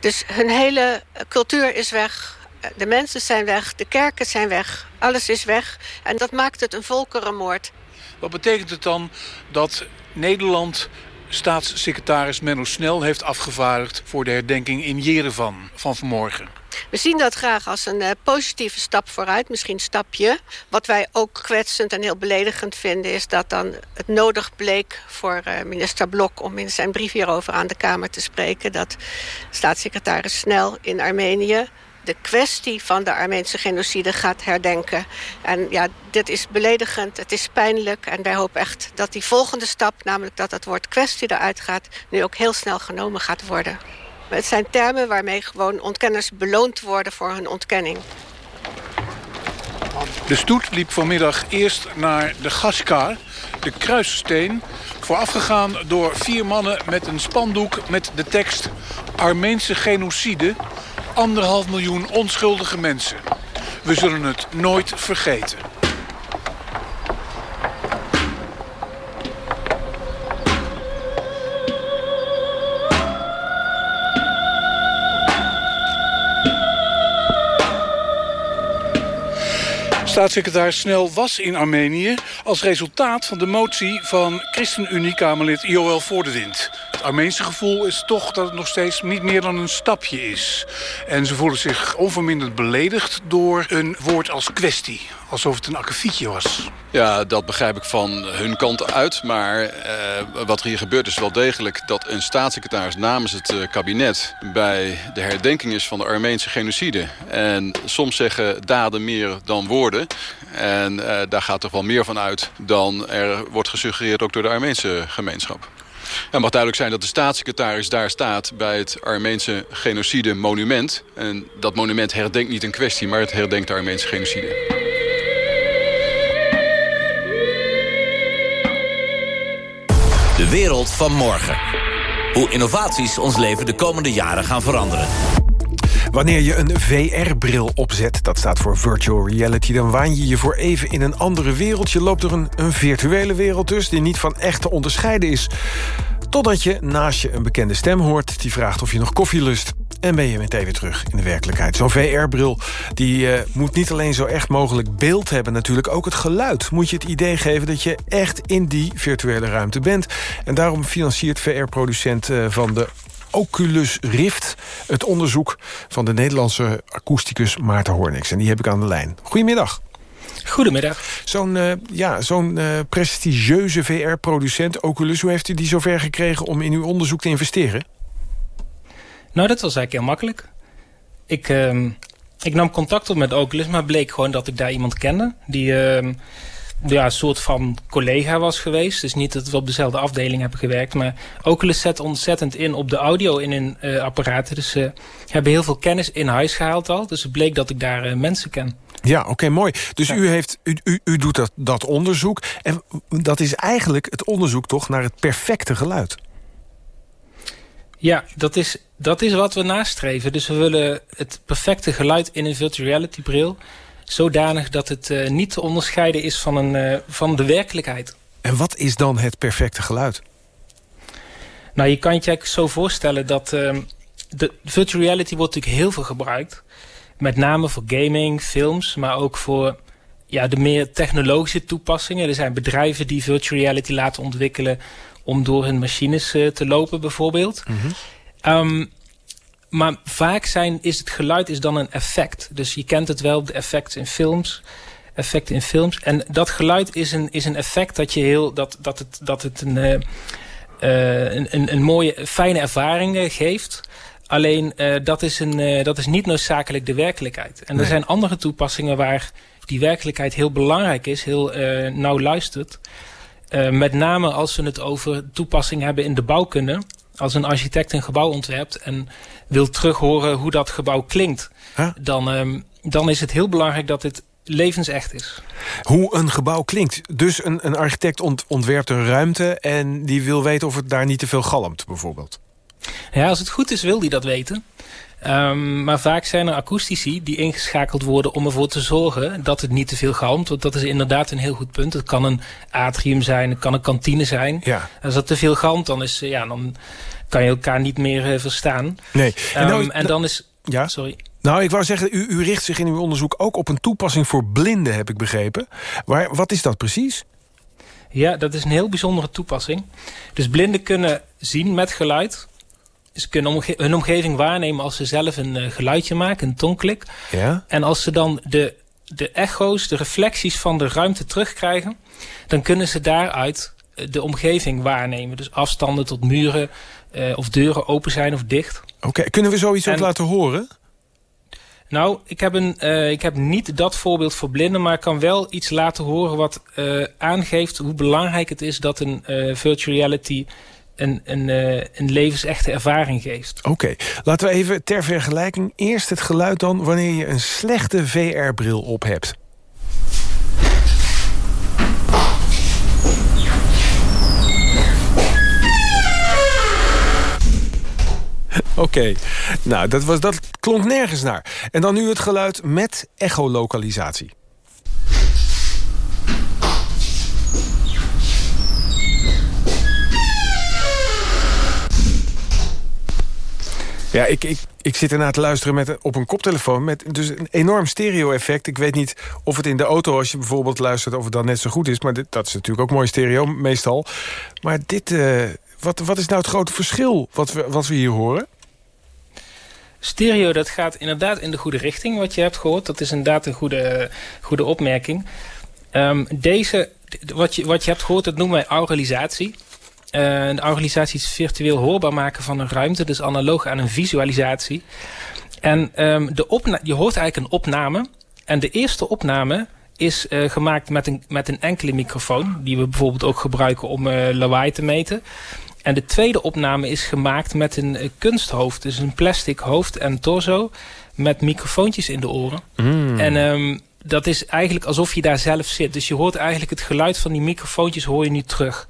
Dus hun hele cultuur is weg. De mensen zijn weg, de kerken zijn weg. Alles is weg. En dat maakt het een volkerenmoord. Wat betekent het dan dat Nederland staatssecretaris Menno Snel heeft afgevaardigd... voor de herdenking in Jerevan van vanmorgen. We zien dat graag als een uh, positieve stap vooruit, misschien een stapje. Wat wij ook kwetsend en heel beledigend vinden... is dat dan het nodig bleek voor uh, minister Blok... om in zijn brief hierover aan de Kamer te spreken... dat staatssecretaris Snel in Armenië de kwestie van de Armeense genocide gaat herdenken. En ja, dit is beledigend, het is pijnlijk. En wij hopen echt dat die volgende stap, namelijk dat het woord kwestie eruit gaat... nu ook heel snel genomen gaat worden. Het zijn termen waarmee gewoon ontkenners beloond worden voor hun ontkenning. De stoet liep vanmiddag eerst naar de Gaskar, de kruissteen... voorafgegaan door vier mannen met een spandoek met de tekst... Armeense genocide, anderhalf miljoen onschuldige mensen. We zullen het nooit vergeten. Staatssecretaris Snel was in Armenië als resultaat van de motie van ChristenUnie-Kamerlid Joël Voordewind. Armeense gevoel is toch dat het nog steeds niet meer dan een stapje is. En ze voelen zich onverminderd beledigd door een woord als kwestie. Alsof het een akkefietje was. Ja, dat begrijp ik van hun kant uit. Maar uh, wat er hier gebeurt is wel degelijk dat een staatssecretaris namens het uh, kabinet... bij de herdenking is van de Armeense genocide. En soms zeggen daden meer dan woorden. En uh, daar gaat toch wel meer van uit dan er wordt gesuggereerd ook door de Armeense gemeenschap. Het mag duidelijk zijn dat de staatssecretaris daar staat bij het Armeense genocide monument. En dat monument herdenkt niet een kwestie, maar het herdenkt de Armeense genocide. De wereld van morgen. Hoe innovaties ons leven de komende jaren gaan veranderen. Wanneer je een VR-bril opzet, dat staat voor Virtual Reality... dan waan je je voor even in een andere wereld. Je loopt door een, een virtuele wereld dus, die niet van echt te onderscheiden is. Totdat je naast je een bekende stem hoort die vraagt of je nog koffie lust. En ben je meteen weer terug in de werkelijkheid. Zo'n VR-bril die uh, moet niet alleen zo echt mogelijk beeld hebben... natuurlijk ook het geluid. Moet je het idee geven dat je echt in die virtuele ruimte bent. En daarom financiert VR-producent uh, van de Oculus Rift... het onderzoek van de Nederlandse akoesticus Maarten Hornix. En die heb ik aan de lijn. Goedemiddag. Goedemiddag. Zo'n uh, ja, zo'n uh, prestigieuze VR-producent Oculus... hoe heeft u die zover gekregen om in uw onderzoek te investeren? Nou, dat was eigenlijk heel makkelijk. Ik, uh, ik nam contact op met Oculus, maar bleek gewoon dat ik daar iemand kende... die ja, een soort van collega was geweest. Dus niet dat we op dezelfde afdeling hebben gewerkt. Maar Oculus zet ontzettend in op de audio in hun uh, apparaten. Dus ze uh, hebben heel veel kennis in huis gehaald al. Dus het bleek dat ik daar uh, mensen ken. Ja, oké, okay, mooi. Dus u, heeft, u, u, u doet dat, dat onderzoek. En dat is eigenlijk het onderzoek toch naar het perfecte geluid. Ja, dat is, dat is wat we nastreven. Dus we willen het perfecte geluid in een virtual reality bril zodanig dat het uh, niet te onderscheiden is van, een, uh, van de werkelijkheid. En wat is dan het perfecte geluid? Nou, je kan je eigenlijk zo voorstellen dat uh, de virtual reality wordt natuurlijk heel veel gebruikt. Met name voor gaming, films, maar ook voor ja, de meer technologische toepassingen. Er zijn bedrijven die virtual reality laten ontwikkelen om door hun machines uh, te lopen bijvoorbeeld. Mm -hmm. um, maar vaak zijn, is het geluid is dan een effect. Dus je kent het wel, de effecten in films. Effecten in films. En dat geluid is een, is een effect dat, je heel, dat, dat het, dat het een, uh, een, een, een, mooie, fijne ervaring geeft. Alleen uh, dat, is een, uh, dat is niet noodzakelijk de werkelijkheid. En nee. er zijn andere toepassingen waar die werkelijkheid heel belangrijk is. Heel nauw luistert. met name als we het over toepassing hebben in de bouwkunde als een architect een gebouw ontwerpt en wil terughoren hoe dat gebouw klinkt, huh? dan, um, dan is het heel belangrijk dat het levensecht is. Hoe een gebouw klinkt. Dus een, een architect ont, ontwerpt een ruimte en die wil weten of het daar niet te veel galmt, bijvoorbeeld. Ja, als het goed is wil die dat weten. Um, maar vaak zijn er akoestici die ingeschakeld worden om ervoor te zorgen dat het niet te veel galmt. Want dat is inderdaad een heel goed punt. Het kan een atrium zijn, het kan een kantine zijn. Ja. Als dat te veel galmt, dan, is, ja, dan kan je elkaar niet meer uh, verstaan. Nee. En, nou, um, en dan is... Ja? Sorry. Nou, ik wou zeggen, u, u richt zich in uw onderzoek ook op een toepassing voor blinden, heb ik begrepen. Waar, wat is dat precies? Ja, dat is een heel bijzondere toepassing. Dus blinden kunnen zien met geluid. Ze kunnen omge hun omgeving waarnemen als ze zelf een uh, geluidje maken, een tongklik. Ja? En als ze dan de, de echo's, de reflecties van de ruimte terugkrijgen... dan kunnen ze daaruit de omgeving waarnemen. Dus afstanden tot muren uh, of deuren open zijn of dicht. Oké, okay. kunnen we zoiets en, ook laten horen? Nou, ik heb, een, uh, ik heb niet dat voorbeeld voor blinden... maar ik kan wel iets laten horen wat uh, aangeeft... hoe belangrijk het is dat een virtual reality een, een, een levensechte ervaring geeft. Oké, okay. laten we even ter vergelijking eerst het geluid dan... wanneer je een slechte VR-bril op hebt. <laughs> Oké, nou, dat, was, dat klonk nergens naar. En dan nu het geluid met echolocalisatie. Ja, ik, ik, ik zit ernaar te luisteren met, op een koptelefoon... met dus een enorm stereo-effect. Ik weet niet of het in de auto, als je bijvoorbeeld luistert... of het dan net zo goed is, maar dat is natuurlijk ook mooi stereo, meestal. Maar dit, uh, wat, wat is nou het grote verschil wat we, wat we hier horen? Stereo, dat gaat inderdaad in de goede richting, wat je hebt gehoord. Dat is inderdaad een goede, goede opmerking. Um, deze, wat je, wat je hebt gehoord, dat noemen wij auralisatie. Uh, een auralisatie is virtueel hoorbaar maken van een ruimte. Dus analoog aan een visualisatie. En um, de je hoort eigenlijk een opname. En de eerste opname is uh, gemaakt met een, met een enkele microfoon. Die we bijvoorbeeld ook gebruiken om uh, lawaai te meten. En de tweede opname is gemaakt met een uh, kunsthoofd. Dus een plastic hoofd en torso. Met microfoontjes in de oren. Mm. En um, dat is eigenlijk alsof je daar zelf zit. Dus je hoort eigenlijk het geluid van die microfoontjes hoor je nu terug.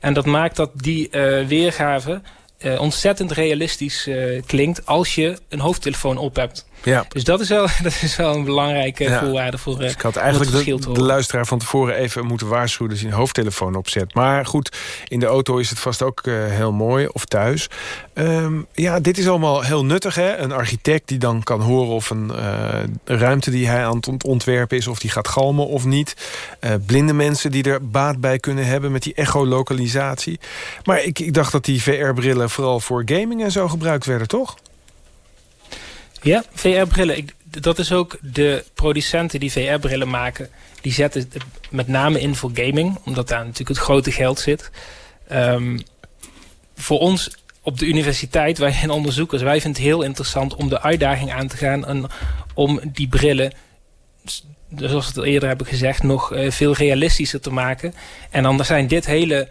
En dat maakt dat die uh, weergave uh, ontzettend realistisch uh, klinkt als je een hoofdtelefoon op hebt. Ja. Dus dat is wel, <laughs> dat is wel een belangrijke Ja. voorwaarde voor Dus ik had eigenlijk de, luisteraar van tevoren even moeten waarschuwen... dat hij een hoofdtelefoon opzet. Maar goed, in de auto is het vast ook eh, heel mooi, of thuis. Ehm, ja, dit is allemaal heel nuttig, hè? Een architect die dan kan horen of een eh, ruimte die hij aan het ont- ontwerpen is... of die gaat galmen of niet. Eh, blinde mensen die er baat bij kunnen hebben met die echolocalisatie. Maar ik, ik dacht dat die VR-brillen vooral voor gaming en zo gebruikt werden, toch? Ja, VR-brillen. Dat is ook de producenten die VR-brillen maken. Die zetten het met name in voor gaming. Omdat daar natuurlijk het grote geld zit. Ehm, voor ons op de universiteit, wij zijn onderzoekers. Wij vinden het heel interessant om de uitdaging aan te gaan. Om die brillen, zoals we het eerder hebben gezegd... nog eh, veel realistischer te maken. En dan zijn dit hele...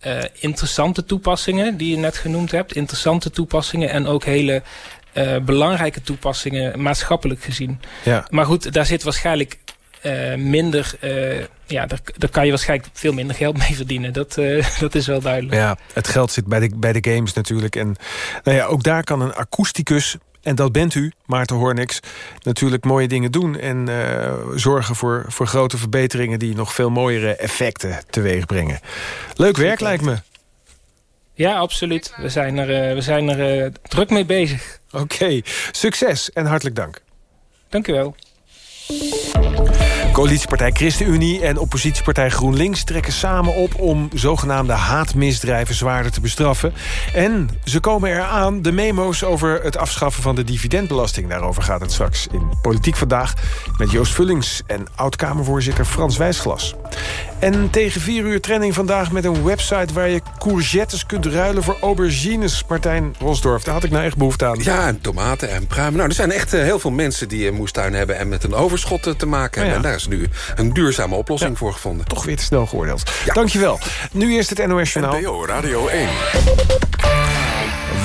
eh, interessante toepassingen die je net genoemd hebt. Interessante toepassingen en ook hele eh, belangrijke toepassingen maatschappelijk gezien. Ja. Maar goed, daar zit waarschijnlijk eh, minder... eh, ja, daar, daar kan je waarschijnlijk veel minder geld mee verdienen. Dat, <laughs> dat is wel duidelijk. Ja, het geld zit bij de, bij de games natuurlijk. En nou ja, ook daar kan een akoesticus, en dat bent u, Maarten Hoornix... natuurlijk mooie dingen doen en zorgen voor, voor grote verbeteringen... die nog veel mooiere effecten teweeg brengen. Leuk werk lijkt me. Ja, absoluut. We zijn er, eh, we zijn er eh, druk mee bezig. Oké, succes en hartelijk dank. Dank u wel. Coalitiepartij ChristenUnie en oppositiepartij GroenLinks trekken samen op om zogenaamde haatmisdrijven zwaarder te bestraffen. En ze komen eraan de memo's over het afschaffen van de dividendbelasting. Daarover gaat het straks in Politiek Vandaag met Joost Vullings en oud-Kamervoorzitter Frans Wijsglas. En tegen vier uur trending vandaag met een website waar je courgettes kunt ruilen voor aubergines. Martijn Rosdorf, daar had ik nou echt behoefte aan. Ja, en tomaten en pruimen. Nou, er zijn echt eh, heel veel mensen die een moestuin hebben... en met een overschot eh, te maken hebben. Ja. En daar is nu een duurzame oplossing voor gevonden. Toch weer te snel geoordeeld. Dankjewel. Nu eerst het NOS Journaal. NPO Radio 1.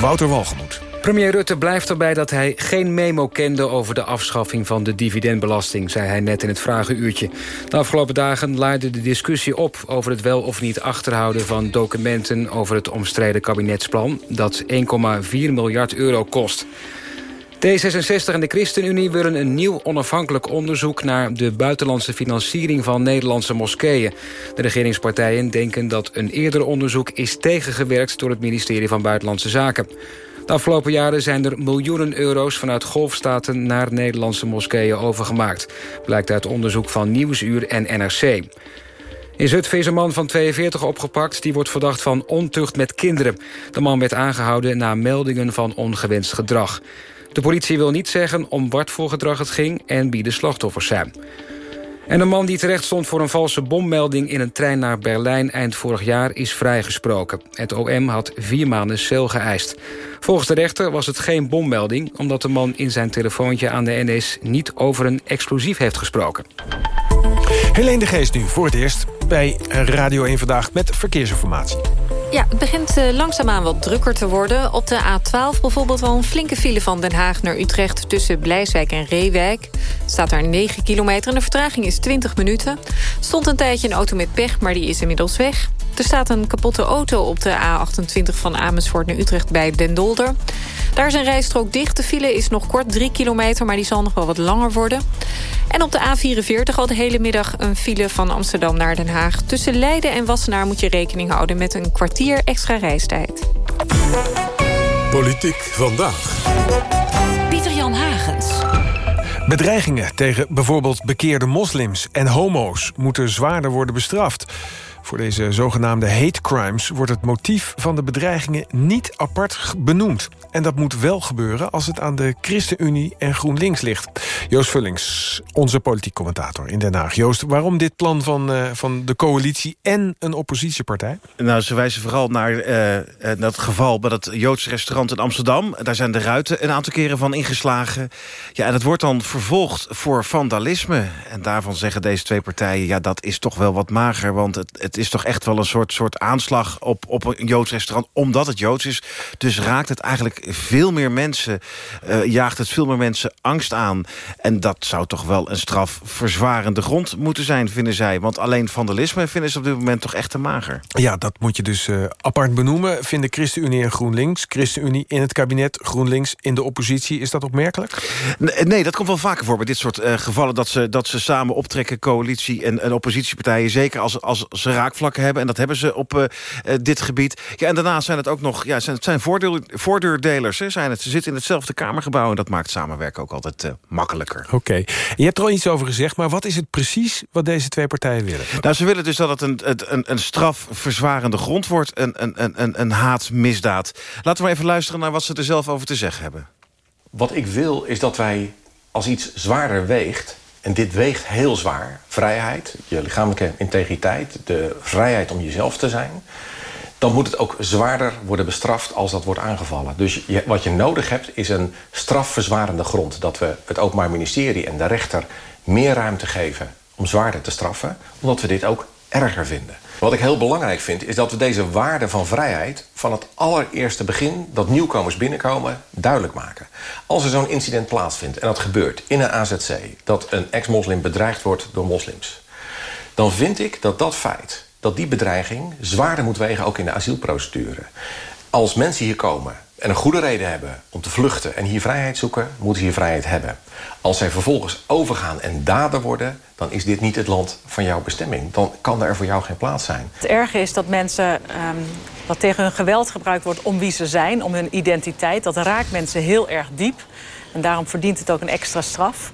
Wouter Walgemoed. Premier Rutte blijft erbij dat hij geen memo kende... over de afschaffing van de dividendbelasting... zei hij net in het vragenuurtje. De afgelopen dagen laaide de discussie op... over het wel of niet achterhouden van documenten... over het omstreden kabinetsplan... dat 1,4 miljard euro kost. D66 en de ChristenUnie willen een nieuw onafhankelijk onderzoek... naar de buitenlandse financiering van Nederlandse moskeeën. De regeringspartijen denken dat een eerder onderzoek is tegengewerkt... door het ministerie van Buitenlandse Zaken. De afgelopen jaren zijn er miljoenen euro's vanuit golfstaten... naar Nederlandse moskeeën overgemaakt. Blijkt uit onderzoek van Nieuwsuur en NRC. In Zutphen is een man van 42 opgepakt. Die wordt verdacht van ontucht met kinderen. De man werd aangehouden na meldingen van ongewenst gedrag. De politie wil niet zeggen om wat voor gedrag het ging... en wie de slachtoffers zijn. En een man die terecht stond voor een valse bommelding... in een trein naar Berlijn eind vorig jaar is vrijgesproken. Het OM had vier maanden cel geëist. Volgens de rechter was het geen bommelding... omdat de man in zijn telefoontje aan de NS... niet over een explosief heeft gesproken. Helene de Geest nu voor het eerst bij Radio 1 Vandaag met verkeersinformatie. Ja, het begint eh, langzaamaan wat drukker te worden. Op de A12 bijvoorbeeld wel een flinke file van Den Haag naar Utrecht... tussen Blijswijk en Reewijk. Staat daar 9 kilometer en de vertraging is 20 minuten. Stond een tijdje een auto met pech, maar die is inmiddels weg. Er staat een kapotte auto op de A28 van Amersfoort naar Utrecht bij Den Dolder. Daar is een rijstrook dicht. De file is nog kort 3 kilometer, maar die zal nog wel wat langer worden. En op de A44 al de hele middag een file van Amsterdam naar Den Haag. Tussen Leiden en Wassenaar moet je rekening houden met een kwartier extra reistijd. Politiek vandaag. Pieter-Jan Hagens. Bedreigingen tegen bijvoorbeeld bekeerde moslims en homo's... moeten zwaarder worden bestraft. Voor deze zogenaamde hate crimes wordt het motief van de bedreigingen niet apart benoemd. En dat moet wel gebeuren als het aan de ChristenUnie en GroenLinks ligt. Joost Vullings, onze politiek commentator in Den Haag. Joost, waarom dit plan van, eh, van de coalitie en een oppositiepartij? Nou, ze wijzen vooral naar eh, dat geval bij dat Joodse restaurant in Amsterdam. Daar zijn de ruiten een aantal keren van ingeslagen. Ja, en het wordt dan vervolgd voor vandalisme. En daarvan zeggen deze twee partijen... ja, dat is toch wel wat mager, want het, het is toch echt wel een soort, soort aanslag... Op, op een Joods restaurant, omdat het Joods is. Dus raakt het eigenlijk veel meer mensen... eh, jaagt het veel meer mensen angst aan. En dat zou toch wel een strafverzwarende grond moeten zijn, vinden zij. Want alleen vandalisme vinden ze op dit moment toch echt te mager. Ja, dat moet je dus uh, apart benoemen. Vinden ChristenUnie en GroenLinks. ChristenUnie in het kabinet, GroenLinks in de oppositie. Is dat opmerkelijk? Nee, nee dat komt wel vaker voor bij dit soort uh, gevallen... Dat ze, dat ze samen optrekken, coalitie en, en oppositiepartijen. Zeker als, als ze raakvlakken hebben. En dat hebben ze op dit gebied. Ja, en daarnaast zijn het ook nog ja, zijn, het zijn voordeur, voordeurdelers. Hè, zijn het. Ze zitten in hetzelfde kamergebouw... en dat maakt samenwerken ook altijd makkelijker. Oké. Je hebt er al iets over gezegd, maar wat is het precies... wat deze twee partijen willen? Nou, ze willen dus dat het een, een, een strafverzwarende grond wordt. Een, een, een, een haatmisdaad. Laten we even luisteren naar wat ze er zelf over te zeggen hebben. Wat ik wil is dat wij als iets zwaarder weegt... en dit weegt heel zwaar, vrijheid, je lichamelijke integriteit... de vrijheid om jezelf te zijn... dan moet het ook zwaarder worden bestraft als dat wordt aangevallen. Dus wat je nodig hebt is een strafverzwarende grond. Dat we het Openbaar Ministerie en de rechter meer ruimte geven om zwaarder te straffen... omdat we dit ook erger vinden. Wat ik heel belangrijk vind, is dat we deze waarde van vrijheid... van het allereerste begin dat nieuwkomers binnenkomen, duidelijk maken. Als er zo'n incident plaatsvindt, en dat gebeurt in een AZC... dat een ex-moslim bedreigd wordt door moslims... dan vind ik dat dat feit, dat die bedreiging... zwaarder moet wegen ook in de asielprocedure. Als mensen hier komen en een goede reden hebben om te vluchten... en hier vrijheid zoeken, moeten ze hier vrijheid hebben. Als zij vervolgens overgaan en dader worden... dan is dit niet het land van jouw bestemming. Dan kan er voor jou geen plaats zijn. Het erge is dat mensen... Um, dat tegen hun geweld gebruikt wordt om wie ze zijn, om hun identiteit. Dat raakt mensen heel erg diep. En daarom verdient het ook een extra straf.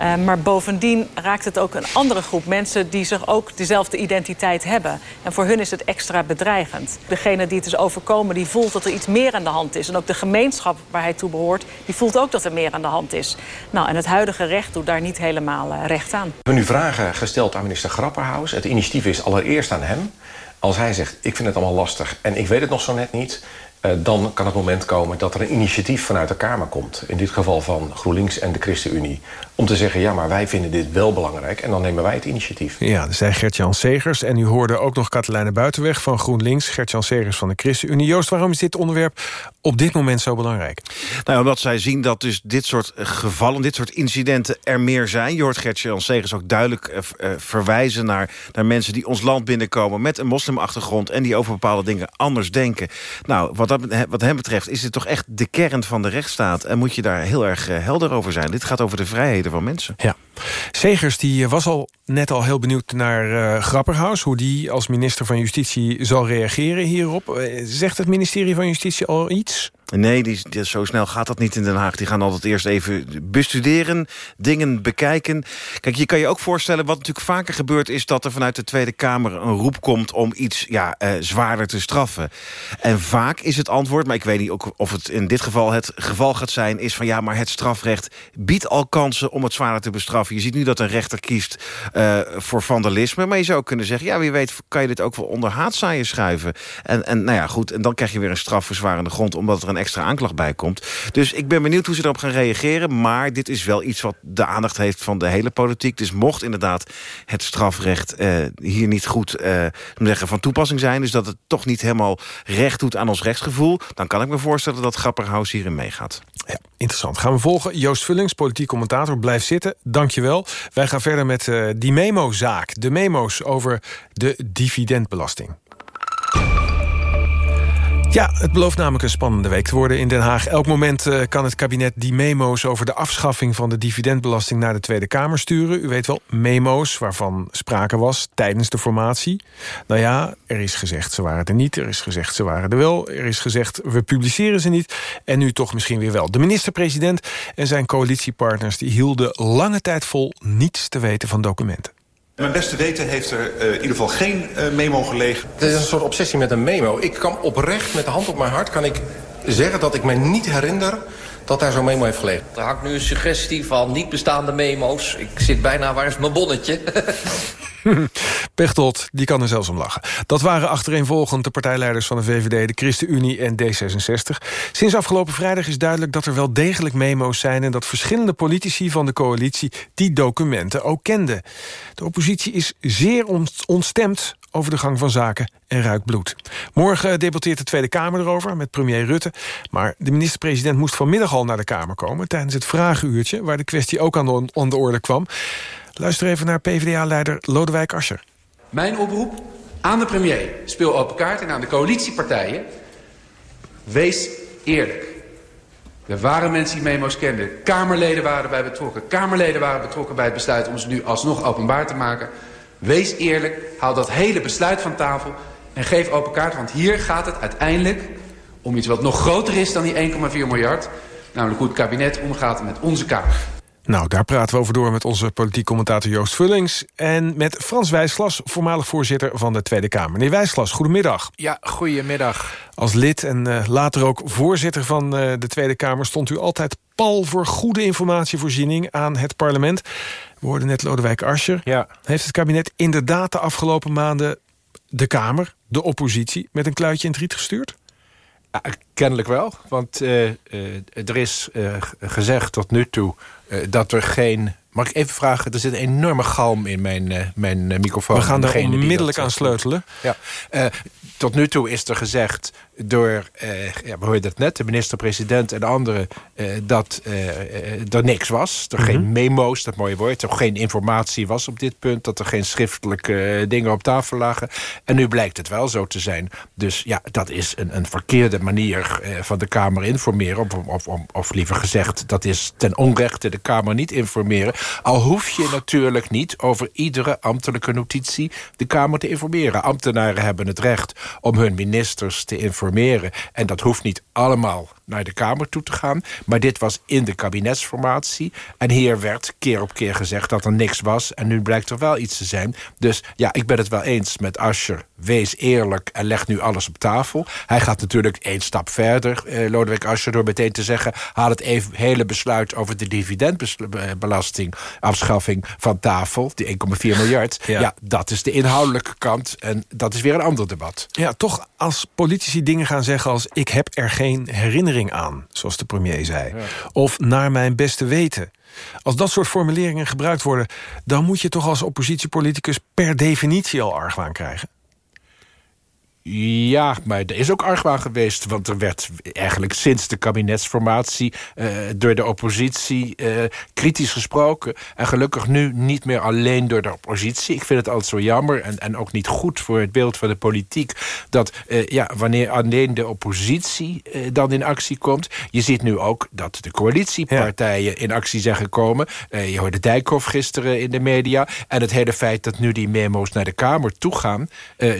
Uh, maar bovendien raakt het ook een andere groep mensen... die zich ook dezelfde identiteit hebben. En voor hun is het extra bedreigend. Degene die het is overkomen, die voelt dat er iets meer aan de hand is. En ook de gemeenschap waar hij toe behoort... die voelt ook dat er meer aan de hand is. Nou, en het huidige recht doet daar niet helemaal uh, recht aan. We hebben nu vragen gesteld aan minister Grapperhaus. Het initiatief is allereerst aan hem. Als hij zegt, ik vind het allemaal lastig en ik weet het nog zo net niet... Uh, dan kan het moment komen dat er een initiatief vanuit de Kamer komt. In dit geval van GroenLinks en de ChristenUnie. Om te zeggen, ja, maar wij vinden dit wel belangrijk. En dan nemen wij het initiatief. Ja, dat zei Gert-Jan Segers. En u hoorde ook nog Katelijne Buitenweg van GroenLinks. Gert-Jan Segers van de ChristenUnie. Joost, waarom is dit onderwerp op dit moment zo belangrijk? Nou, omdat zij zien dat dus dit soort gevallen, dit soort incidenten er meer zijn. Je hoort Gert-Jan Segers ook duidelijk uh, uh, verwijzen naar, naar mensen die ons land binnenkomen... met een moslimachtergrond en die over bepaalde dingen anders denken. Nou, wat, wat hem betreft is dit toch echt de kern van de rechtsstaat. En moet je daar heel erg uh, helder over zijn. Dit gaat over de vrijheden van mensen. Ja. Segers die was al net al heel benieuwd naar uh, Grapperhaus... hoe die als minister van Justitie zal reageren hierop. Zegt het ministerie van Justitie al iets? Nee, die, zo snel gaat dat niet in Den Haag. Die gaan altijd eerst even bestuderen, dingen bekijken. Kijk, je kan je ook voorstellen, wat natuurlijk vaker gebeurt... is dat er vanuit de Tweede Kamer een roep komt... om iets ja, uh, zwaarder te straffen. En vaak is het antwoord, maar ik weet niet ook of het in dit geval het geval gaat zijn... is van ja, maar het strafrecht biedt al kansen om het zwaarder te bestraffen. Je ziet nu dat een rechter kiest uh, voor vandalisme. Maar je zou kunnen zeggen, ja, wie weet kan je dit ook wel onder haatzaaien schuiven. En, en nou ja, goed, en dan krijg je weer een strafverzwarende grond... omdat er een extra aanklacht bij komt. Dus ik ben benieuwd hoe ze erop gaan reageren. Maar dit is wel iets wat de aandacht heeft van de hele politiek. Dus mocht inderdaad het strafrecht uh, hier niet goed uh, zeggen, van toepassing zijn... dus dat het toch niet helemaal recht doet aan ons rechtsgevoel... dan kan ik me voorstellen dat Grapperhaus hierin meegaat. Interessant. Gaan we volgen. Joost Vullings, politiek commentator, blijf zitten. Dank je wel. Wij gaan verder met uh, die memo-zaak. De memo's over de dividendbelasting. Ja, het belooft namelijk een spannende week te worden in Den Haag. Elk moment uh, kan het kabinet die memo's over de afschaffing van de dividendbelasting naar de Tweede Kamer sturen. U weet wel, memo's waarvan sprake was tijdens de formatie. Nou ja, er is gezegd ze waren er niet, er is gezegd ze waren er wel. Er is gezegd we publiceren ze niet en nu toch misschien weer wel. De minister-president en zijn coalitiepartners die hielden lange tijd vol niets te weten van documenten. Mijn beste weten heeft er uh, in ieder geval geen uh, memo gelegen. Het is een soort obsessie met een memo. Ik kan oprecht met de hand op mijn hart kan ik zeggen dat ik me niet herinner dat daar zo'n memo heeft gelegen. Er hangt nu een suggestie van niet bestaande memo's. Ik zit bijna, waar is mijn bonnetje? <laughs> <laughs> Pechtold, die kan er zelfs om lachen. Dat waren achtereenvolgend de partijleiders van de VVD, de ChristenUnie en D66. Sinds afgelopen vrijdag is duidelijk dat er wel degelijk memo's zijn... en dat verschillende politici van de coalitie die documenten ook kenden. De oppositie is zeer ontstemd over de gang van zaken en ruikt bloed. Morgen debatteert de Tweede Kamer erover met premier Rutte. Maar de minister-president moest vanmiddag al naar de Kamer komen... tijdens het vragenuurtje, waar de kwestie ook aan de, de orde kwam. Luister even naar PvdA-leider Lodewijk Asscher. Mijn oproep aan de premier. Speel open kaart en aan de coalitiepartijen. Wees eerlijk. Er waren mensen die memo's kenden. Kamerleden waren bij betrokken. Kamerleden waren betrokken bij het besluit om ze nu alsnog openbaar te maken. Wees eerlijk. Haal dat hele besluit van tafel. En geef open kaart. Want hier gaat het uiteindelijk om iets wat nog groter is dan die 1,4 miljard. Namelijk hoe het kabinet omgaat met onze Kamer. Nou, daar praten we over door met onze politiek commentator Joost Vullings... en met Frans Wijsglas, voormalig voorzitter van de Tweede Kamer. Meneer Wijsglas, goedemiddag. Ja, goedemiddag. Als lid en uh, later ook voorzitter van uh, de Tweede Kamer... stond u altijd pal voor goede informatievoorziening aan het parlement. We hoorden net Lodewijk Asscher. Ja. Heeft het kabinet inderdaad de afgelopen maanden... de Kamer, de oppositie, met een kluitje in het riet gestuurd? Ja, kennelijk wel, want uh, er is gezegd tot nu toe dat er geen... Mag ik even vragen? Er zit een enorme galm in mijn, uh, mijn uh, microfoon. We gaan daar onmiddellijk aan sleutelen. Ja. Uh, tot nu toe is er gezegd door, ja, we hoorden het net, de minister-president en anderen... dat er niks was. Er mm -hmm. geen memo's, dat mooie woord. Er geen informatie was op dit punt. Dat er geen schriftelijke dingen op tafel lagen. En nu blijkt het wel zo te zijn. Dus ja, dat is een, een verkeerde manier van de Kamer informeren. Of, of, of, of liever gezegd, dat is ten onrechte de Kamer niet informeren. Al hoef je natuurlijk niet over iedere ambtelijke notitie de Kamer te informeren. Ambtenaren hebben het recht om hun ministers te informeren. En dat hoeft niet allemaal naar de Kamer toe te gaan. Maar dit was in de kabinetsformatie. En hier werd keer op keer gezegd dat er niks was. En nu blijkt er wel iets te zijn. Dus ja, ik ben het wel eens met Ascher. Wees eerlijk en leg nu alles op tafel. Hij gaat natuurlijk één stap verder, eh, Lodewijk Asscher... door meteen te zeggen, haal het even, hele besluit over de dividendbelasting... afschaffing van tafel, die 1,4 miljard. Ja. ja, dat is de inhoudelijke kant. En dat is weer een ander debat. Ja, toch als politici dingen gaan zeggen als... ik heb er geen herinnering aan, zoals de premier zei. Of naar mijn beste weten. Als dat soort formuleringen gebruikt worden... dan moet je toch als oppositiepoliticus per definitie al argwaan krijgen. Ja, maar er is ook argwaan geweest. Want er werd eigenlijk sinds de kabinetsformatie... Uh, door de oppositie uh, kritisch gesproken. En gelukkig nu niet meer alleen door de oppositie. Ik vind het altijd zo jammer en, en ook niet goed voor het beeld van de politiek... dat uh, ja, wanneer alleen de oppositie dan in actie komt... je ziet nu ook dat de coalitiepartijen ja. in actie zijn gekomen. je hoorde Dijkhoff gisteren in de media. En het hele feit dat nu die memo's naar de Kamer toe gaan...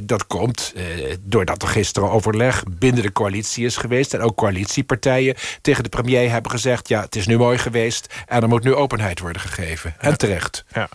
dat komt doordat er gisteren overleg binnen de coalitie is geweest... en ook coalitiepartijen tegen de premier hebben gezegd... ja, het is nu mooi geweest en er moet nu openheid worden gegeven. En terecht. Ja.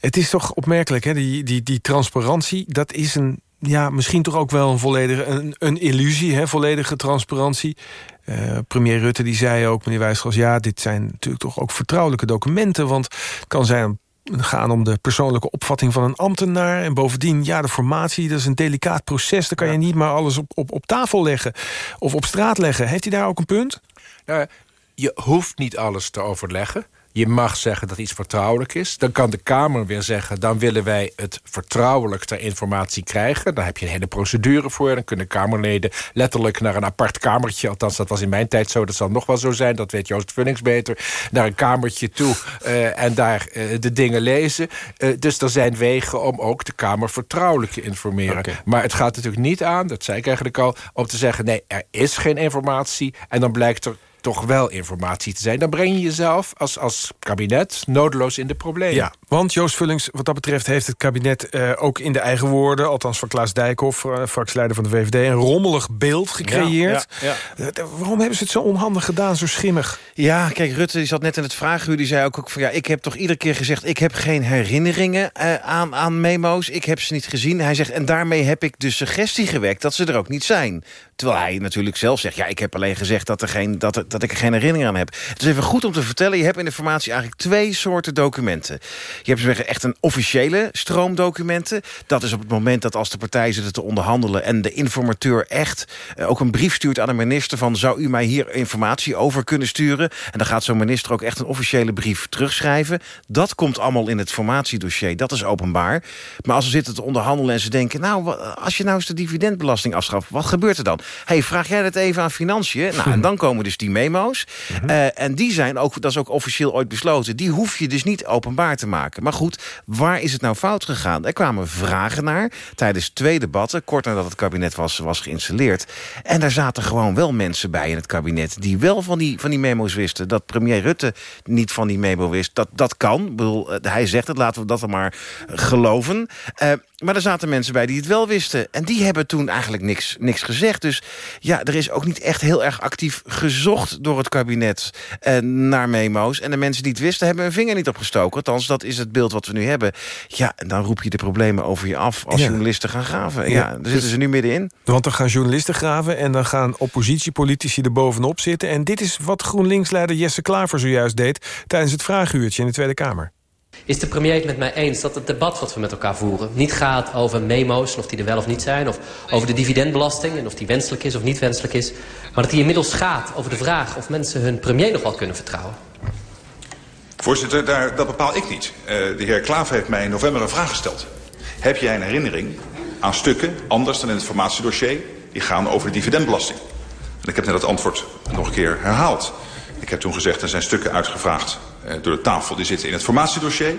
Het is toch opmerkelijk, hè? Die, die, die transparantie, dat is een... Ja, misschien toch ook wel een volledige een, een illusie, hè? volledige transparantie. Uh, premier Rutte die zei ook, meneer Wijsglas... ja, dit zijn natuurlijk toch ook vertrouwelijke documenten... want het kan zijn gaan om de persoonlijke opvatting van een ambtenaar. En bovendien, ja, de formatie, dat is een delicaat proces. Daar kan je niet maar alles op, op, op tafel leggen of op straat leggen. Heeft hij daar ook een punt? Nou, je hoeft niet alles te overleggen. Je mag zeggen dat iets vertrouwelijk is. Dan kan de Kamer weer zeggen... dan willen wij het vertrouwelijk ter informatie krijgen. Dan heb je een hele procedure voor. Dan kunnen Kamerleden letterlijk naar een apart kamertje... althans, dat was in mijn tijd zo, dat zal nog wel zo zijn... dat weet Joost Vullings beter... naar een kamertje toe uh, en daar uh, de dingen lezen. Uh, dus er zijn wegen om ook de Kamer vertrouwelijk te informeren. Okay. Maar het gaat natuurlijk niet aan, dat zei ik eigenlijk al... om te zeggen, nee, er is geen informatie... en dan blijkt er toch wel informatie te zijn... dan breng je jezelf als, als kabinet nodeloos in de problemen. Ja, want Joost Vullings, wat dat betreft... heeft het kabinet uh, ook in de eigen woorden... althans van Klaas Dijkhoff, uh, fractieleider van de VVD... een rommelig beeld gecreëerd. Ja, ja, ja. Waarom hebben ze het zo onhandig gedaan, zo schimmig? Ja, kijk, Rutte die zat net in het vragenuur. Die zei ook, ook van, ja, ik heb toch iedere keer gezegd... ik heb geen herinneringen uh, aan, aan memo's. Ik heb ze niet gezien. Hij zegt, en daarmee heb ik de suggestie gewekt... dat ze er ook niet zijn. Terwijl hij natuurlijk zelf zegt, ja, ik heb alleen gezegd... dat er geen, dat dat ik er geen herinnering aan heb. Het is even goed om te vertellen. Je hebt in de formatie eigenlijk twee soorten documenten. Je hebt echt een officiële stroom documenten. Dat is op het moment dat als de partijen zitten te onderhandelen... en de informateur echt eh, ook een brief stuurt aan de minister... van zou u mij hier informatie over kunnen sturen? En dan gaat zo'n minister ook echt een officiële brief terugschrijven. Dat komt allemaal in het formatiedossier. Dat is openbaar. Maar als ze zitten te onderhandelen en ze denken... nou, als je nou eens de dividendbelasting afschaft... wat gebeurt er dan? Hey, vraag jij dat even aan Financiën? Nou, en <laughs> dan komen dus die memo's. Mhm. Eh, en die zijn ook, dat is ook officieel ooit besloten... die hoef je dus niet openbaar te maken. Maar goed, waar is het nou fout gegaan? Er kwamen vragen naar tijdens twee debatten... kort nadat het kabinet was, was geïnstalleerd. En daar zaten gewoon wel mensen bij in het kabinet... die wel van die, van die memo's wisten. Dat premier Rutte niet van die memo wist, dat, dat kan. Ik bedoel, eh, hij zegt het, laten we dat dan maar geloven. Uh, maar er zaten mensen bij die het wel wisten. En die hebben toen eigenlijk niks, niks gezegd. Dus ja, er is ook niet echt heel erg actief gezocht door het kabinet uh, naar memo's. En de mensen die het wisten hebben hun vinger niet opgestoken. Althans, dat is het beeld wat we nu hebben. Ja, en dan roep je de problemen over je af als journalisten gaan graven. Ja, ja daar dus, zitten ze nu middenin. Want dan gaan journalisten graven en dan gaan oppositiepolitici er bovenop zitten. En dit is wat GroenLinks-leider Jesse Klaver zojuist deed... tijdens het vraaguurtje in de Tweede Kamer. Is de premier het met mij eens dat het debat wat we met elkaar voeren... niet gaat over memo's of die er wel of niet zijn... of over de dividendbelasting en of die wenselijk is of niet wenselijk is... maar dat die inmiddels gaat over de vraag of mensen hun premier nog wel kunnen vertrouwen? Voorzitter, daar, dat bepaal ik niet. Uh, de heer Klaver heeft mij in november een vraag gesteld. Heb jij een herinnering aan stukken, anders dan in het formatiedossier... die gaan over de dividendbelasting? En ik heb net het antwoord nog een keer herhaald. Ik heb toen gezegd, er zijn stukken uitgevraagd door de tafel... die zitten in het formatiedossier.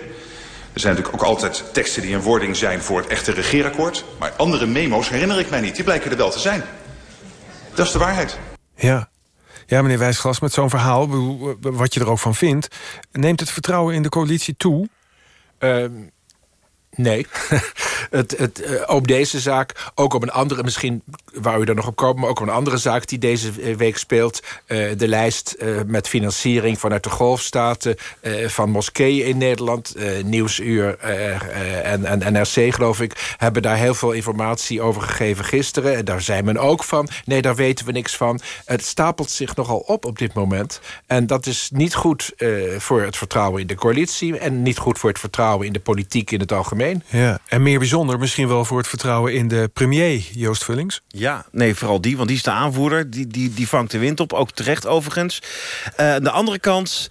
Er zijn natuurlijk ook altijd teksten die een wording zijn voor het echte regeerakkoord. Maar andere memo's herinner ik mij niet. Die blijken er wel te zijn. Dat is de waarheid. Ja, ja, meneer Wijsglas, met zo'n verhaal, wat je er ook van vindt... neemt het vertrouwen in de coalitie toe? Uh, Nee. <laughs> het, het, uh, op deze zaak, ook op een andere... misschien wou u er nog op komen... maar ook op een andere zaak die deze week speelt. Uh, de lijst met financiering vanuit de golfstaten... van moskeeën in Nederland. Nieuwsuur en, en NRC, geloof ik... hebben daar heel veel informatie over gegeven gisteren. En daar zei men ook van. Nee, daar weten we niks van. Het stapelt zich nogal op op dit moment. En dat is niet goed voor het vertrouwen in de coalitie... en niet goed voor het vertrouwen in de politiek in het algemeen. Ja, en meer bijzonder misschien wel voor het vertrouwen in de premier, Joost Vullings. Ja, nee, vooral die, want die is de aanvoerder. Die, die, die vangt de wind op, ook terecht overigens. Uh, aan de andere kant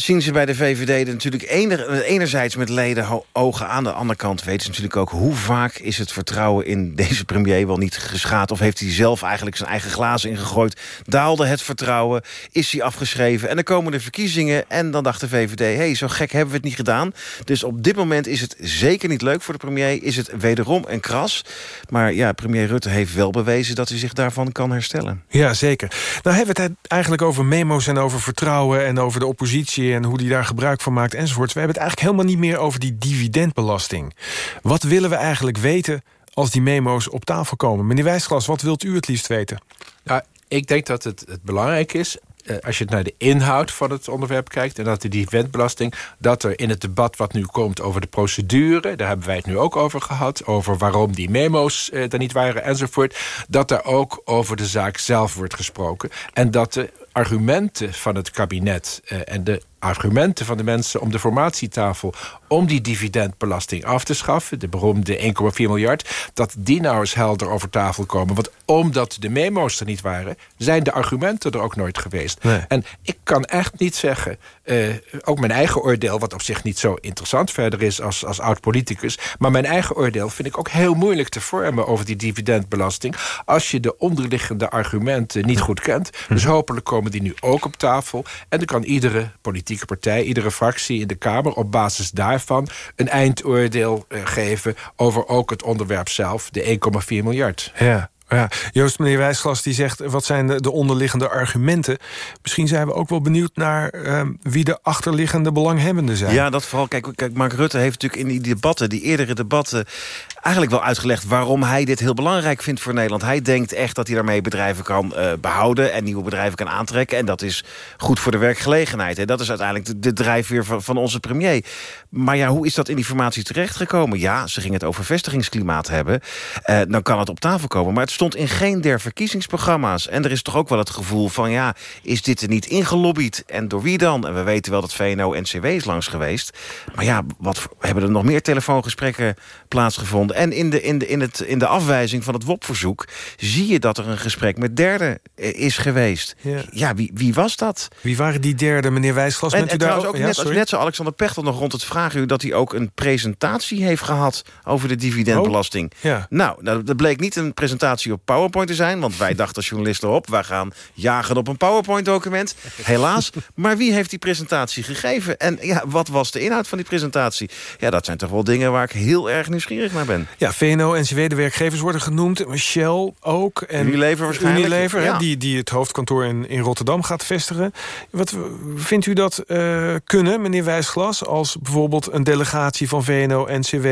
zien ze bij de VVD natuurlijk ener, enerzijds met leden ogen aan de andere kant weten ze natuurlijk ook hoe vaak is het vertrouwen in <laughs> deze premier wel niet geschaad? Of heeft hij zelf eigenlijk zijn eigen glazen ingegooid? Daalde het vertrouwen? Is hij afgeschreven? En dan komen de verkiezingen en dan dacht de VVD hé hey, zo gek hebben we het niet gedaan. Dus op dit moment is het zeker niet leuk voor de premier is het wederom een kras. Maar ja premier Rutte heeft wel bewezen dat hij zich daarvan kan herstellen. Ja zeker. Nou hebben we het eigenlijk over memo's en over vertrouwen en over de oppositie en hoe die daar gebruik van maakt enzovoorts. We hebben het eigenlijk helemaal niet meer over die dividendbelasting. Wat willen we eigenlijk weten als die memo's op tafel komen? Meneer Wijsglas, wat wilt u het liefst weten? Nou, ik denk dat het, het belangrijk is eh, als je naar de inhoud van het onderwerp kijkt... en dat de dividendbelasting, dat er in het debat wat nu komt over de procedure... daar hebben wij het nu ook over gehad... over waarom die memo's eh, er niet waren enzovoort... dat er ook over de zaak zelf wordt gesproken. En dat de argumenten van het kabinet uh, en de argumenten van de mensen om de formatietafel... om die dividendbelasting af te schaffen, de beroemde 1,4 miljard... dat die nou eens helder over tafel komen. Want omdat de memo's er niet waren... zijn de argumenten er ook nooit geweest. En ik kan echt niet zeggen, uh, ook mijn eigen oordeel... wat op zich niet zo interessant verder is als, als oud-politicus... maar mijn eigen oordeel vind ik ook heel moeilijk te vormen... over die dividendbelasting... als je de onderliggende argumenten niet goed kent. Dus hopelijk komen die nu ook op tafel. En dan kan iedere politiek politieke partij, iedere fractie in de Kamer... op basis daarvan een eindoordeel uh, geven over ook het onderwerp zelf, de 1,4 miljard. Ja. Ja, Joost, meneer Wijsglas, die zegt... wat zijn de, onderliggende argumenten? Misschien zijn we ook wel benieuwd naar uh, wie de achterliggende belanghebbenden zijn. Ja, dat vooral. Kijk, kijk, Mark Rutte heeft natuurlijk in die debatten... die eerdere debatten eigenlijk wel uitgelegd... waarom hij dit heel belangrijk vindt voor Nederland. Hij denkt echt dat hij daarmee bedrijven kan uh, behouden... en nieuwe bedrijven kan aantrekken. En dat is goed voor de werkgelegenheid. Hè. Dat is uiteindelijk de, de drijfveer van, van onze premier. Maar ja, hoe is dat in die formatie terechtgekomen? Ja, ze gingen het over vestigingsklimaat hebben. Uh, dan kan het op tafel komen. Maar het stond in geen der verkiezingsprogramma's. En er is toch ook wel het gevoel van... ja, is dit er niet ingelobbyd? En door wie dan? En we weten wel dat VNO-NCW is langs geweest. Maar ja, wat, hebben er nog meer telefoongesprekken plaatsgevonden? En in de, in de, in het, in de afwijzing van het WOP-verzoek... zie je dat er een gesprek met derden eh, is geweest. Ja. Ja, wie, wie was dat? Wie waren die derde, meneer Wijsglas? En, Bent u en daar trouwens ook ja, net, sorry? net zo Alexander Pechtel nog rond het vragen... dat hij ook een presentatie heeft gehad over de dividendbelasting. Oh, ja. Nou, nou, dat bleek niet een presentatie op PowerPoint te zijn... want wij dachten als journalisten op... wij gaan jagen op een PowerPoint-document. Helaas. Maar wie heeft die presentatie gegeven? En ja, wat was de inhoud van die presentatie? Ja, dat zijn toch wel dingen waar ik heel erg nieuwsgierig naar ben. Ja, VNO, NCW, de werkgevers worden genoemd. Shell ook. En Unilever waarschijnlijk. Unilever, hè, die, die het hoofdkantoor in, in Rotterdam gaat vestigen. Wat vindt u dat eh, kunnen, meneer Wijsglas... als bijvoorbeeld een delegatie van VNO, NCW...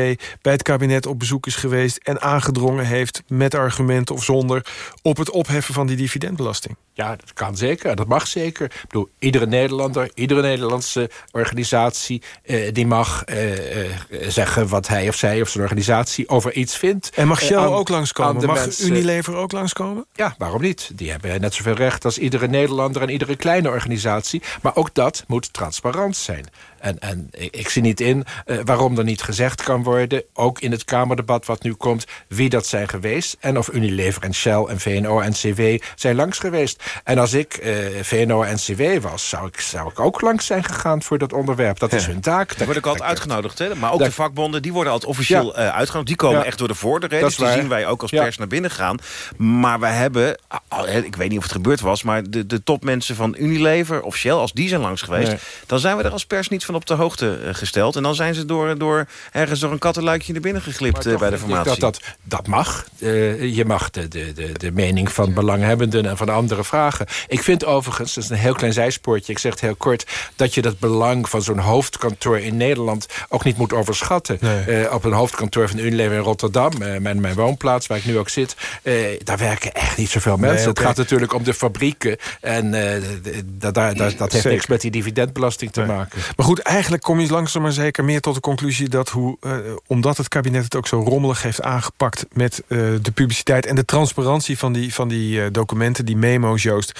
bij het kabinet op bezoek is geweest... en aangedrongen heeft, met argumenten of zonder... op het opheffen van die dividendbelasting? Ja, dat kan zeker. Dat mag zeker. Ik bedoel, iedere Nederlander, iedere Nederlandse organisatie... eh, die mag eh, eh, zeggen wat hij of zij of zijn organisatie over iets vindt. En mag Eh, Shell aan- ook langskomen? Mag mensen- Unilever ook langskomen? Ja, waarom niet? Die hebben net zoveel recht als iedere Nederlander... en iedere kleine organisatie. Maar ook dat moet transparant zijn. En, en ik, zie niet in eh, waarom er niet gezegd kan worden... ook in het Kamerdebat wat nu komt... wie dat zijn geweest en of Unilever en Shell en VNO en CW zijn langs geweest. En als ik eh, VNO en CW was, zou ik, zou ik ook langs zijn gegaan voor dat onderwerp. Dat is hun taak. Daar word ik altijd uitgenodigd. Hè? Maar ook de vakbonden, die worden altijd officieel Ja. eh, uitgenodigd. Die komen Ja. echt door de voordeur. Dus die waar. zien wij ook als Ja. pers naar binnen gaan. Maar wij hebben, ik weet niet of het gebeurd was... maar de, de topmensen van Unilever of Shell, als die zijn langs geweest... Nee. dan zijn we er als pers niet van op de hoogte eh, gesteld. En dan zijn ze door, door ergens door een kattenluikje naar binnen geglipt eh, bij de formatie. Dat, dat, dat mag. Eh, je mag de, de, de, de mening van belanghebbenden en van anderen vragen. Ik vind overigens, dat is een heel klein zijspoortje... ik zeg het heel kort, dat je dat belang van zo'n hoofdkantoor in Nederland... ook niet moet overschatten. Eh, op een hoofdkantoor van Unilever in Rotterdam, mijn, mijn woonplaats waar ik nu ook zit... eh, daar werken echt niet zoveel mensen. Nee. Het gaat natuurlijk om de fabrieken. En eh, dat, dat heeft Zeker. niks met die dividendbelasting te maken. Maar goed, eigenlijk kom je langzaam maar zeker meer tot de conclusie... dat hoe, eh, omdat het kabinet het ook zo rommelig heeft aangepakt... met eh, de publiciteit en de transparantie van die, van die eh, documenten, die memo's, Joost...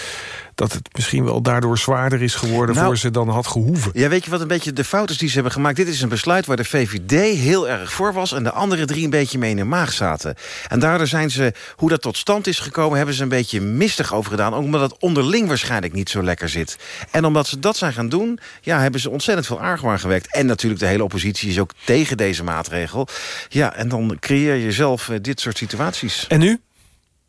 dat het misschien wel daardoor zwaarder is geworden Nou, voor ze dan had gehoeven. Ja, weet je wat een beetje de fout is die ze hebben gemaakt? Dit is een besluit waar de VVD heel erg voor was... en de andere drie een beetje mee in de maag zaten. En daardoor zijn ze, hoe dat tot stand is gekomen... hebben ze een beetje mistig over gedaan. Ook omdat het onderling waarschijnlijk niet zo lekker zit. En omdat ze dat zijn gaan doen... ja, hebben ze ontzettend veel argwaan gewekt. En natuurlijk de hele oppositie is ook tegen deze maatregel. Ja, en dan creëer je zelf eh, dit soort situaties. En nu?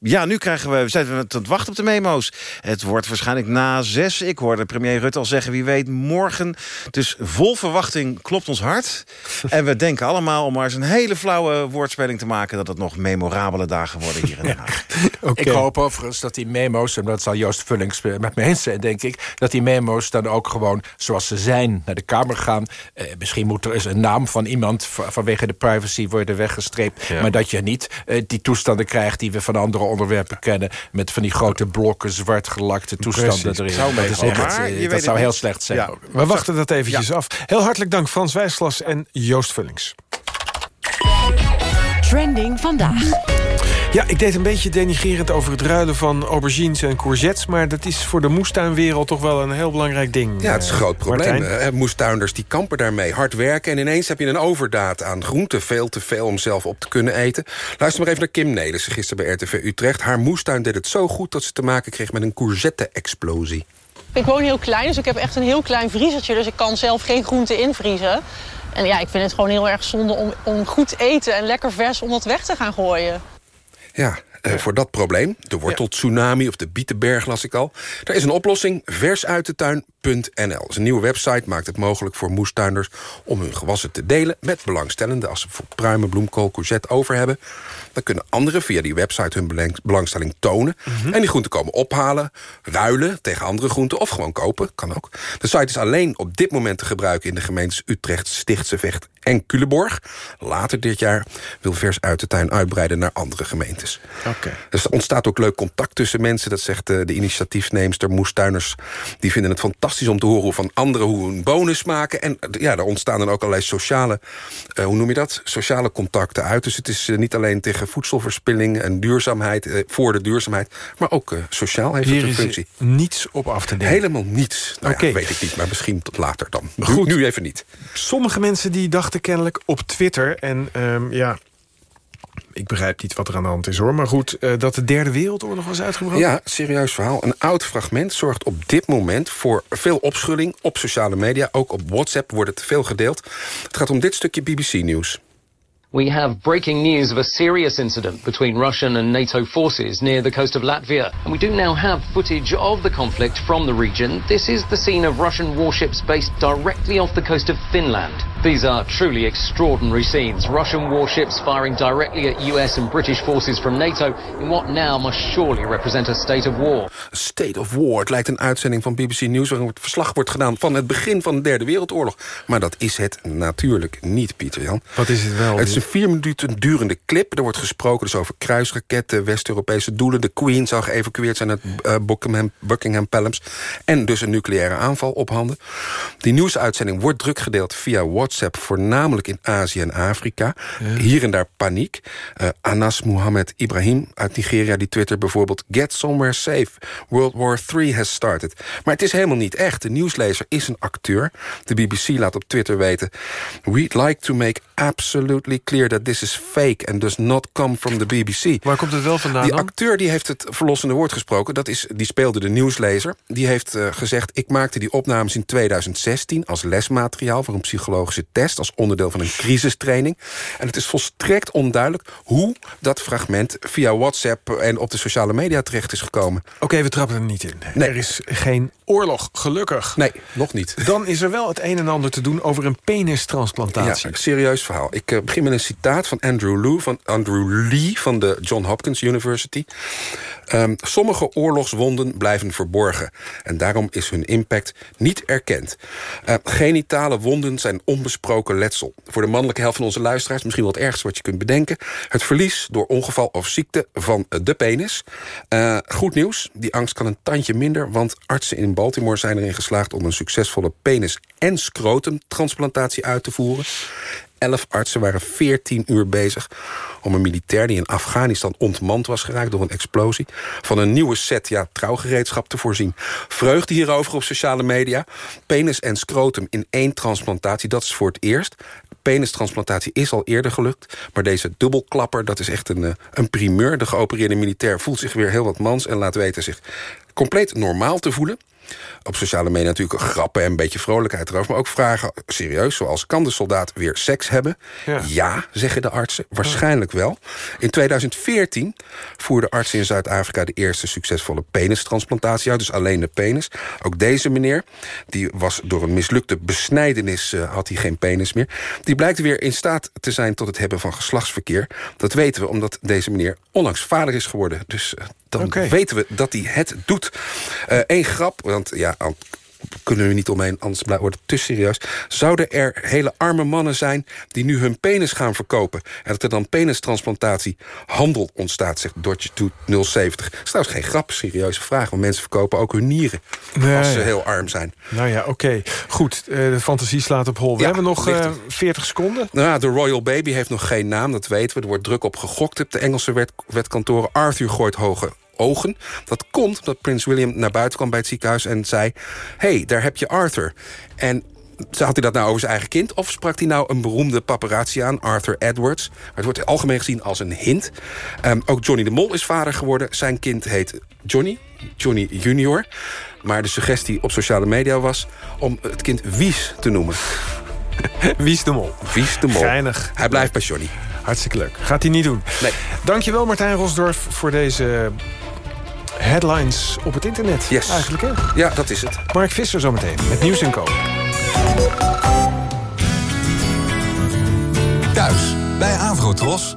Ja, nu krijgen we, zijn we aan het wachten op de memo's. Het wordt waarschijnlijk na zes. Ik hoorde premier Rutte al zeggen, wie weet, morgen. Dus vol verwachting klopt ons hart. <laughs> en we denken allemaal, om maar eens een hele flauwe woordspeling te maken... dat het nog memorabele dagen worden hier in Den Haag. <laughs> Ik hoop overigens dat die memo's, en dat zal Joost Vullings eh, met me eens zijn, denk ik, dat die memo's dan ook gewoon zoals ze zijn naar de Kamer gaan. Eh, misschien moet er eens een naam van iemand va- vanwege de privacy worden weggestreept. Ja. Maar dat je niet eh, die toestanden krijgt die we van andere onderwerpen kennen. Met van die grote blokken zwart gelakte toestanden Precies. erin. Zou dat is echt, Maar eh, je dat weet zou heel slecht zijn. Ja, we wachten dat eventjes af. Heel hartelijk dank Frans Wijsglas en Joost Vullings. Trending vandaag. Ja, ik deed een beetje denigerend over het ruilen van aubergines en courgettes... maar dat is voor de moestuinwereld toch wel een heel belangrijk ding. Ja, het is een eh, groot probleem. Martijn. Eh, Moestuinders die kampen daarmee. Hard werken en ineens heb je een overdaad aan groenten. Veel te veel om zelf op te kunnen eten. Luister maar even naar Kim Nelissen gisteren bij RTV Utrecht. Haar moestuin deed het zo goed dat ze te maken kreeg met een courgette-explosie. Ik woon heel klein, dus ik heb echt een heel klein vriezertje. Dus ik kan zelf geen groenten invriezen. En ja, ik vind het gewoon heel erg zonde om, om goed eten en lekker vers om dat weg te gaan gooien. Ja, eh, voor dat probleem, de worteltsunami of de bietenberg las ik al... daar is een oplossing, versuitdetuin.nl. Dat is een nieuwe website, maakt het mogelijk voor moestuinders... om hun gewassen te delen met belangstellenden. Als ze voor pruimen, bloemkool, courgette over hebben... dan kunnen anderen via die website hun belang- belangstelling tonen... en die groenten komen ophalen, ruilen tegen andere groenten... of gewoon kopen, kan ook. De site is alleen op dit moment te gebruiken... in de gemeentes Utrecht, Stichtse Vecht en Culemborg. Later dit jaar wil Vers uit de Tuin uitbreiden naar andere gemeentes. Oké. Dus er ontstaat ook leuk contact tussen mensen. Dat zegt eh, de initiatiefneemster Moestuiners. Die vinden het fantastisch fantastisch om te horen van anderen hoe een bonus maken. En eh, ja, daar ontstaan dan ook allerlei sociale, uh, hoe noem je dat? Sociale contacten uit. Dus het is uh, niet alleen tegen voedselverspilling en duurzaamheid, uh, voor de duurzaamheid, maar ook sociaal heeft Hier het een is functie. niets op af te nemen. Helemaal niets. Nou ja, weet ik niet, maar misschien tot later dan. Goed. Nu even niet. Sommige mensen die dachten kennelijk op Twitter... en ehm, ja, ik begrijp niet wat er aan de hand is hoor... maar goed, eh, dat de derde wereldoorlog was uitgebroken? Ja, serieus verhaal. Een oud fragment zorgt op dit moment voor veel opschudding op sociale media. Ook op WhatsApp wordt het veel gedeeld. Het gaat om dit stukje BBC-nieuws. We have breaking news of a serious incident between Russian and NATO forces near the coast of Latvia. And we do now have footage of the conflict from the region. This is the scene of Russian warships based directly off the coast of Finland. These are truly extraordinary scenes. Russian warships firing directly at US and British forces from NATO in what now must surely represent a state of war. A State of War. Het lijkt een uitzending van BBC News... waarin het verslag wordt gedaan van het begin van de Derde Wereldoorlog. Maar dat is het natuurlijk niet, Pieter Jan. Wat is het wel? Het is een vier minuten durende clip. Er wordt gesproken dus over kruisraketten, West-Europese doelen. De Queen zou geëvacueerd zijn uit eh, Buckingham, Buckingham Palace. En dus een nucleaire aanval op handen. Die nieuwsuitzending wordt druk gedeeld via WhatsApp... voornamelijk in Azië en Afrika. Hier en daar paniek. Eh, Anas Mohammed Ibrahim uit Nigeria die twittert bijvoorbeeld... Get somewhere safe. World War III has started. Maar het is helemaal niet echt. De nieuwslezer is een acteur. De BBC laat op Twitter weten... We'd like to make absolutely clear that this is fake... and does not come from the BBC. Waar komt het wel vandaan Die acteur die heeft het verlossende woord gesproken. Dat is, die speelde de nieuwslezer. Die heeft eh, gezegd... ik maakte die opnames in 2016 als lesmateriaal... voor een psychologische test... als onderdeel van een crisistraining. En het is volstrekt onduidelijk... hoe dat fragment via WhatsApp en op de sociale media terecht is gekomen. Oké, we trappen er niet in. Er is geen oorlog, gelukkig. Nee, nog niet. Dan is er wel het een en ander te doen over een penistransplantatie. Ja, serieus Ik eh, begin met een citaat van Andrew, Lou, van Andrew Lee van de John Hopkins University. Ehm, sommige oorlogswonden blijven verborgen. En daarom is hun impact niet erkend. Eh, genitale wonden zijn onbesproken letsel. Voor de mannelijke helft van onze luisteraars... misschien wel het ergste wat je kunt bedenken. Het verlies door ongeval of ziekte van de penis. Eh, goed nieuws, die angst kan een tandje minder... want artsen in Baltimore zijn erin geslaagd... om een succesvolle penis- en scrotumtransplantatie uit te voeren. Elf artsen waren 14 uur bezig om een militair die in Afghanistan ontmand was geraakt door een explosie, van een nieuwe set ja, trouwgereedschap te voorzien. Vreugde hierover op sociale media. Penis en scrotum in één transplantatie, dat is voor het eerst. Penistransplantatie is al eerder gelukt. Maar deze dubbelklapper, dat is echt een, eh, een primeur. De geopereerde militair voelt zich weer heel wat mans... en laat weten zich compleet normaal te voelen. Op sociale media natuurlijk grappen en een beetje vrolijkheid erover... maar ook vragen serieus, zoals kan de soldaat weer seks hebben? Ja, zeggen de artsen, waarschijnlijk wel. In 2014 voerden artsen in Zuid-Afrika... de eerste succesvolle penistransplantatie uit, dus alleen de penis. Ook deze meneer, die was door een mislukte besnijdenis... eh, had hij geen penis meer. Die blijkt weer in staat te zijn tot het hebben van geslachtsverkeer. Dat weten we omdat deze meneer onlangs vader is geworden. Dus eh, dan weten we dat hij het doet. Eén grap, want ja, kunnen we niet omheen, anders wordt het te serieus. Zouden er hele arme mannen zijn die nu hun penis gaan verkopen... en dat er dan penistransplantatie handel ontstaat, zegt Dodge 070. Dat is trouwens geen grap, serieuze vraag. Want mensen verkopen ook hun nieren Nee, als ze ja. heel arm zijn. Nou ja, oké. Goed, eh, de fantasie slaat op hol. We Ja, hebben nog ligt eh. 40 seconden. Nou, ja, de Royal Baby heeft nog geen naam, dat weten we. Er wordt druk op gegokt op de Engelse wet, wetkantoren. Arthur gooit hoge ogen. Dat komt omdat Prins William naar buiten kwam bij het ziekenhuis... en zei, hey, daar heb je Arthur. En had hij dat nou over zijn eigen kind... of sprak hij nou een beroemde paparazzi aan, Arthur Edwards? Het wordt algemeen gezien als een hint. Ehm, ook Johnny de Mol is vader geworden. Zijn kind heet Johnny, Johnny Junior. Maar de suggestie op sociale media was... om het kind Wies te noemen. <laughs> Wies de Mol. Wies de Mol. Geinig. Hij blijft bij Johnny. Hartstikke leuk. Gaat hij niet doen. Nee. Dankjewel Martijn Rosdorf voor deze headlines op het internet. Yes. Eigenlijk, hè? Ja, dat is het. Mark Visser zometeen met Nieuws en Co. Thuis bij Avrotros.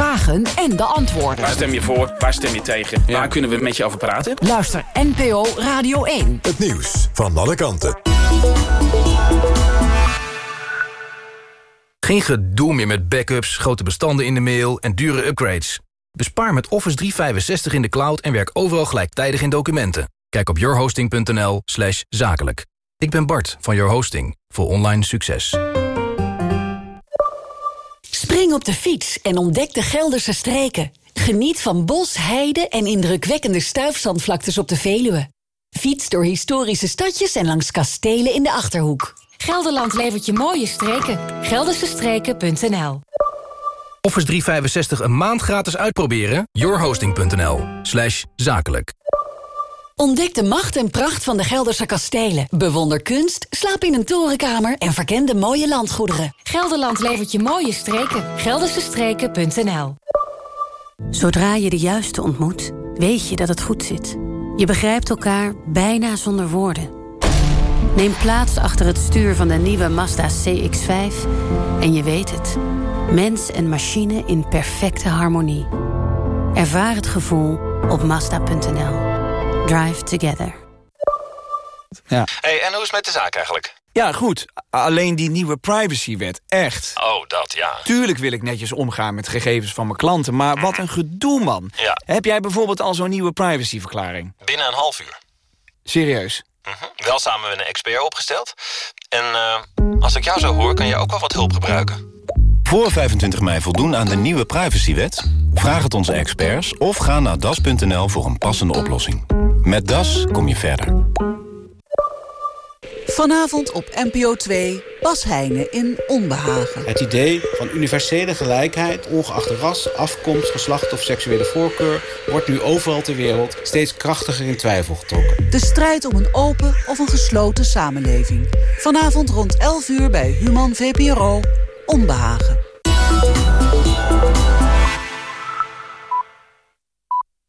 vragen en de antwoorden. Waar stem je voor? Waar stem je tegen? Ja. Waar kunnen we met je over praten? Luister NPO Radio 1. Het nieuws van alle kanten. Geen gedoe meer met backups, grote bestanden in de mail en dure upgrades. Bespaar met Office 365 in de cloud en werk overal gelijktijdig in documenten. Kijk op yourhosting.nl slash zakelijk. Ik ben Bart van Your Hosting voor online succes. Op de fiets en ontdek de Gelderse streken. Geniet van bos, heide en indrukwekkende stuifzandvlaktes op de Veluwe. Fiets door historische stadjes en langs kastelen in de Achterhoek. Gelderland levert je mooie streken. Geldersestreken.nl Office 365 een maand gratis uitproberen? yourhosting.nl zakelijk. Ontdek de macht en pracht van de Gelderse kastelen. Bewonder kunst, slaap in een torenkamer en verken de mooie landgoederen. Gelderland levert je mooie streken. Geldersestreken.nl Zodra je de juiste ontmoet, weet je dat het goed zit. Je begrijpt elkaar bijna zonder woorden. Neem plaats achter het stuur van de nieuwe Mazda CX-5 en je weet het. Mens en machine in perfecte harmonie. Ervaar het gevoel op Mazda.nl. Drive together. Ja. Hey, en hoe is het met de zaak eigenlijk? Ja, goed. Alleen die nieuwe privacywet, echt. Oh, dat ja. Tuurlijk wil ik netjes omgaan met gegevens van mijn klanten... maar wat een gedoe, man. Ja. Heb jij bijvoorbeeld al zo'n nieuwe privacyverklaring? Binnen een half uur. Serieus? Mm -hmm. Wel samen met een expert opgesteld. En uh, als ik jou zo hoor, kan je ook wel wat hulp gebruiken. Voor 25 mei voldoen aan de nieuwe privacywet? Vraag het onze experts of ga naar das.nl voor een passende oplossing. Met Das kom je verder. Vanavond op NPO 2, Bas Heijnen in Onbehagen. Het idee van universele gelijkheid, ongeacht ras, afkomst, geslacht of seksuele voorkeur... wordt nu overal ter wereld steeds krachtiger in twijfel getrokken. De strijd om een open of een gesloten samenleving. Vanavond rond 11 uur bij Human VPRO, Onbehagen.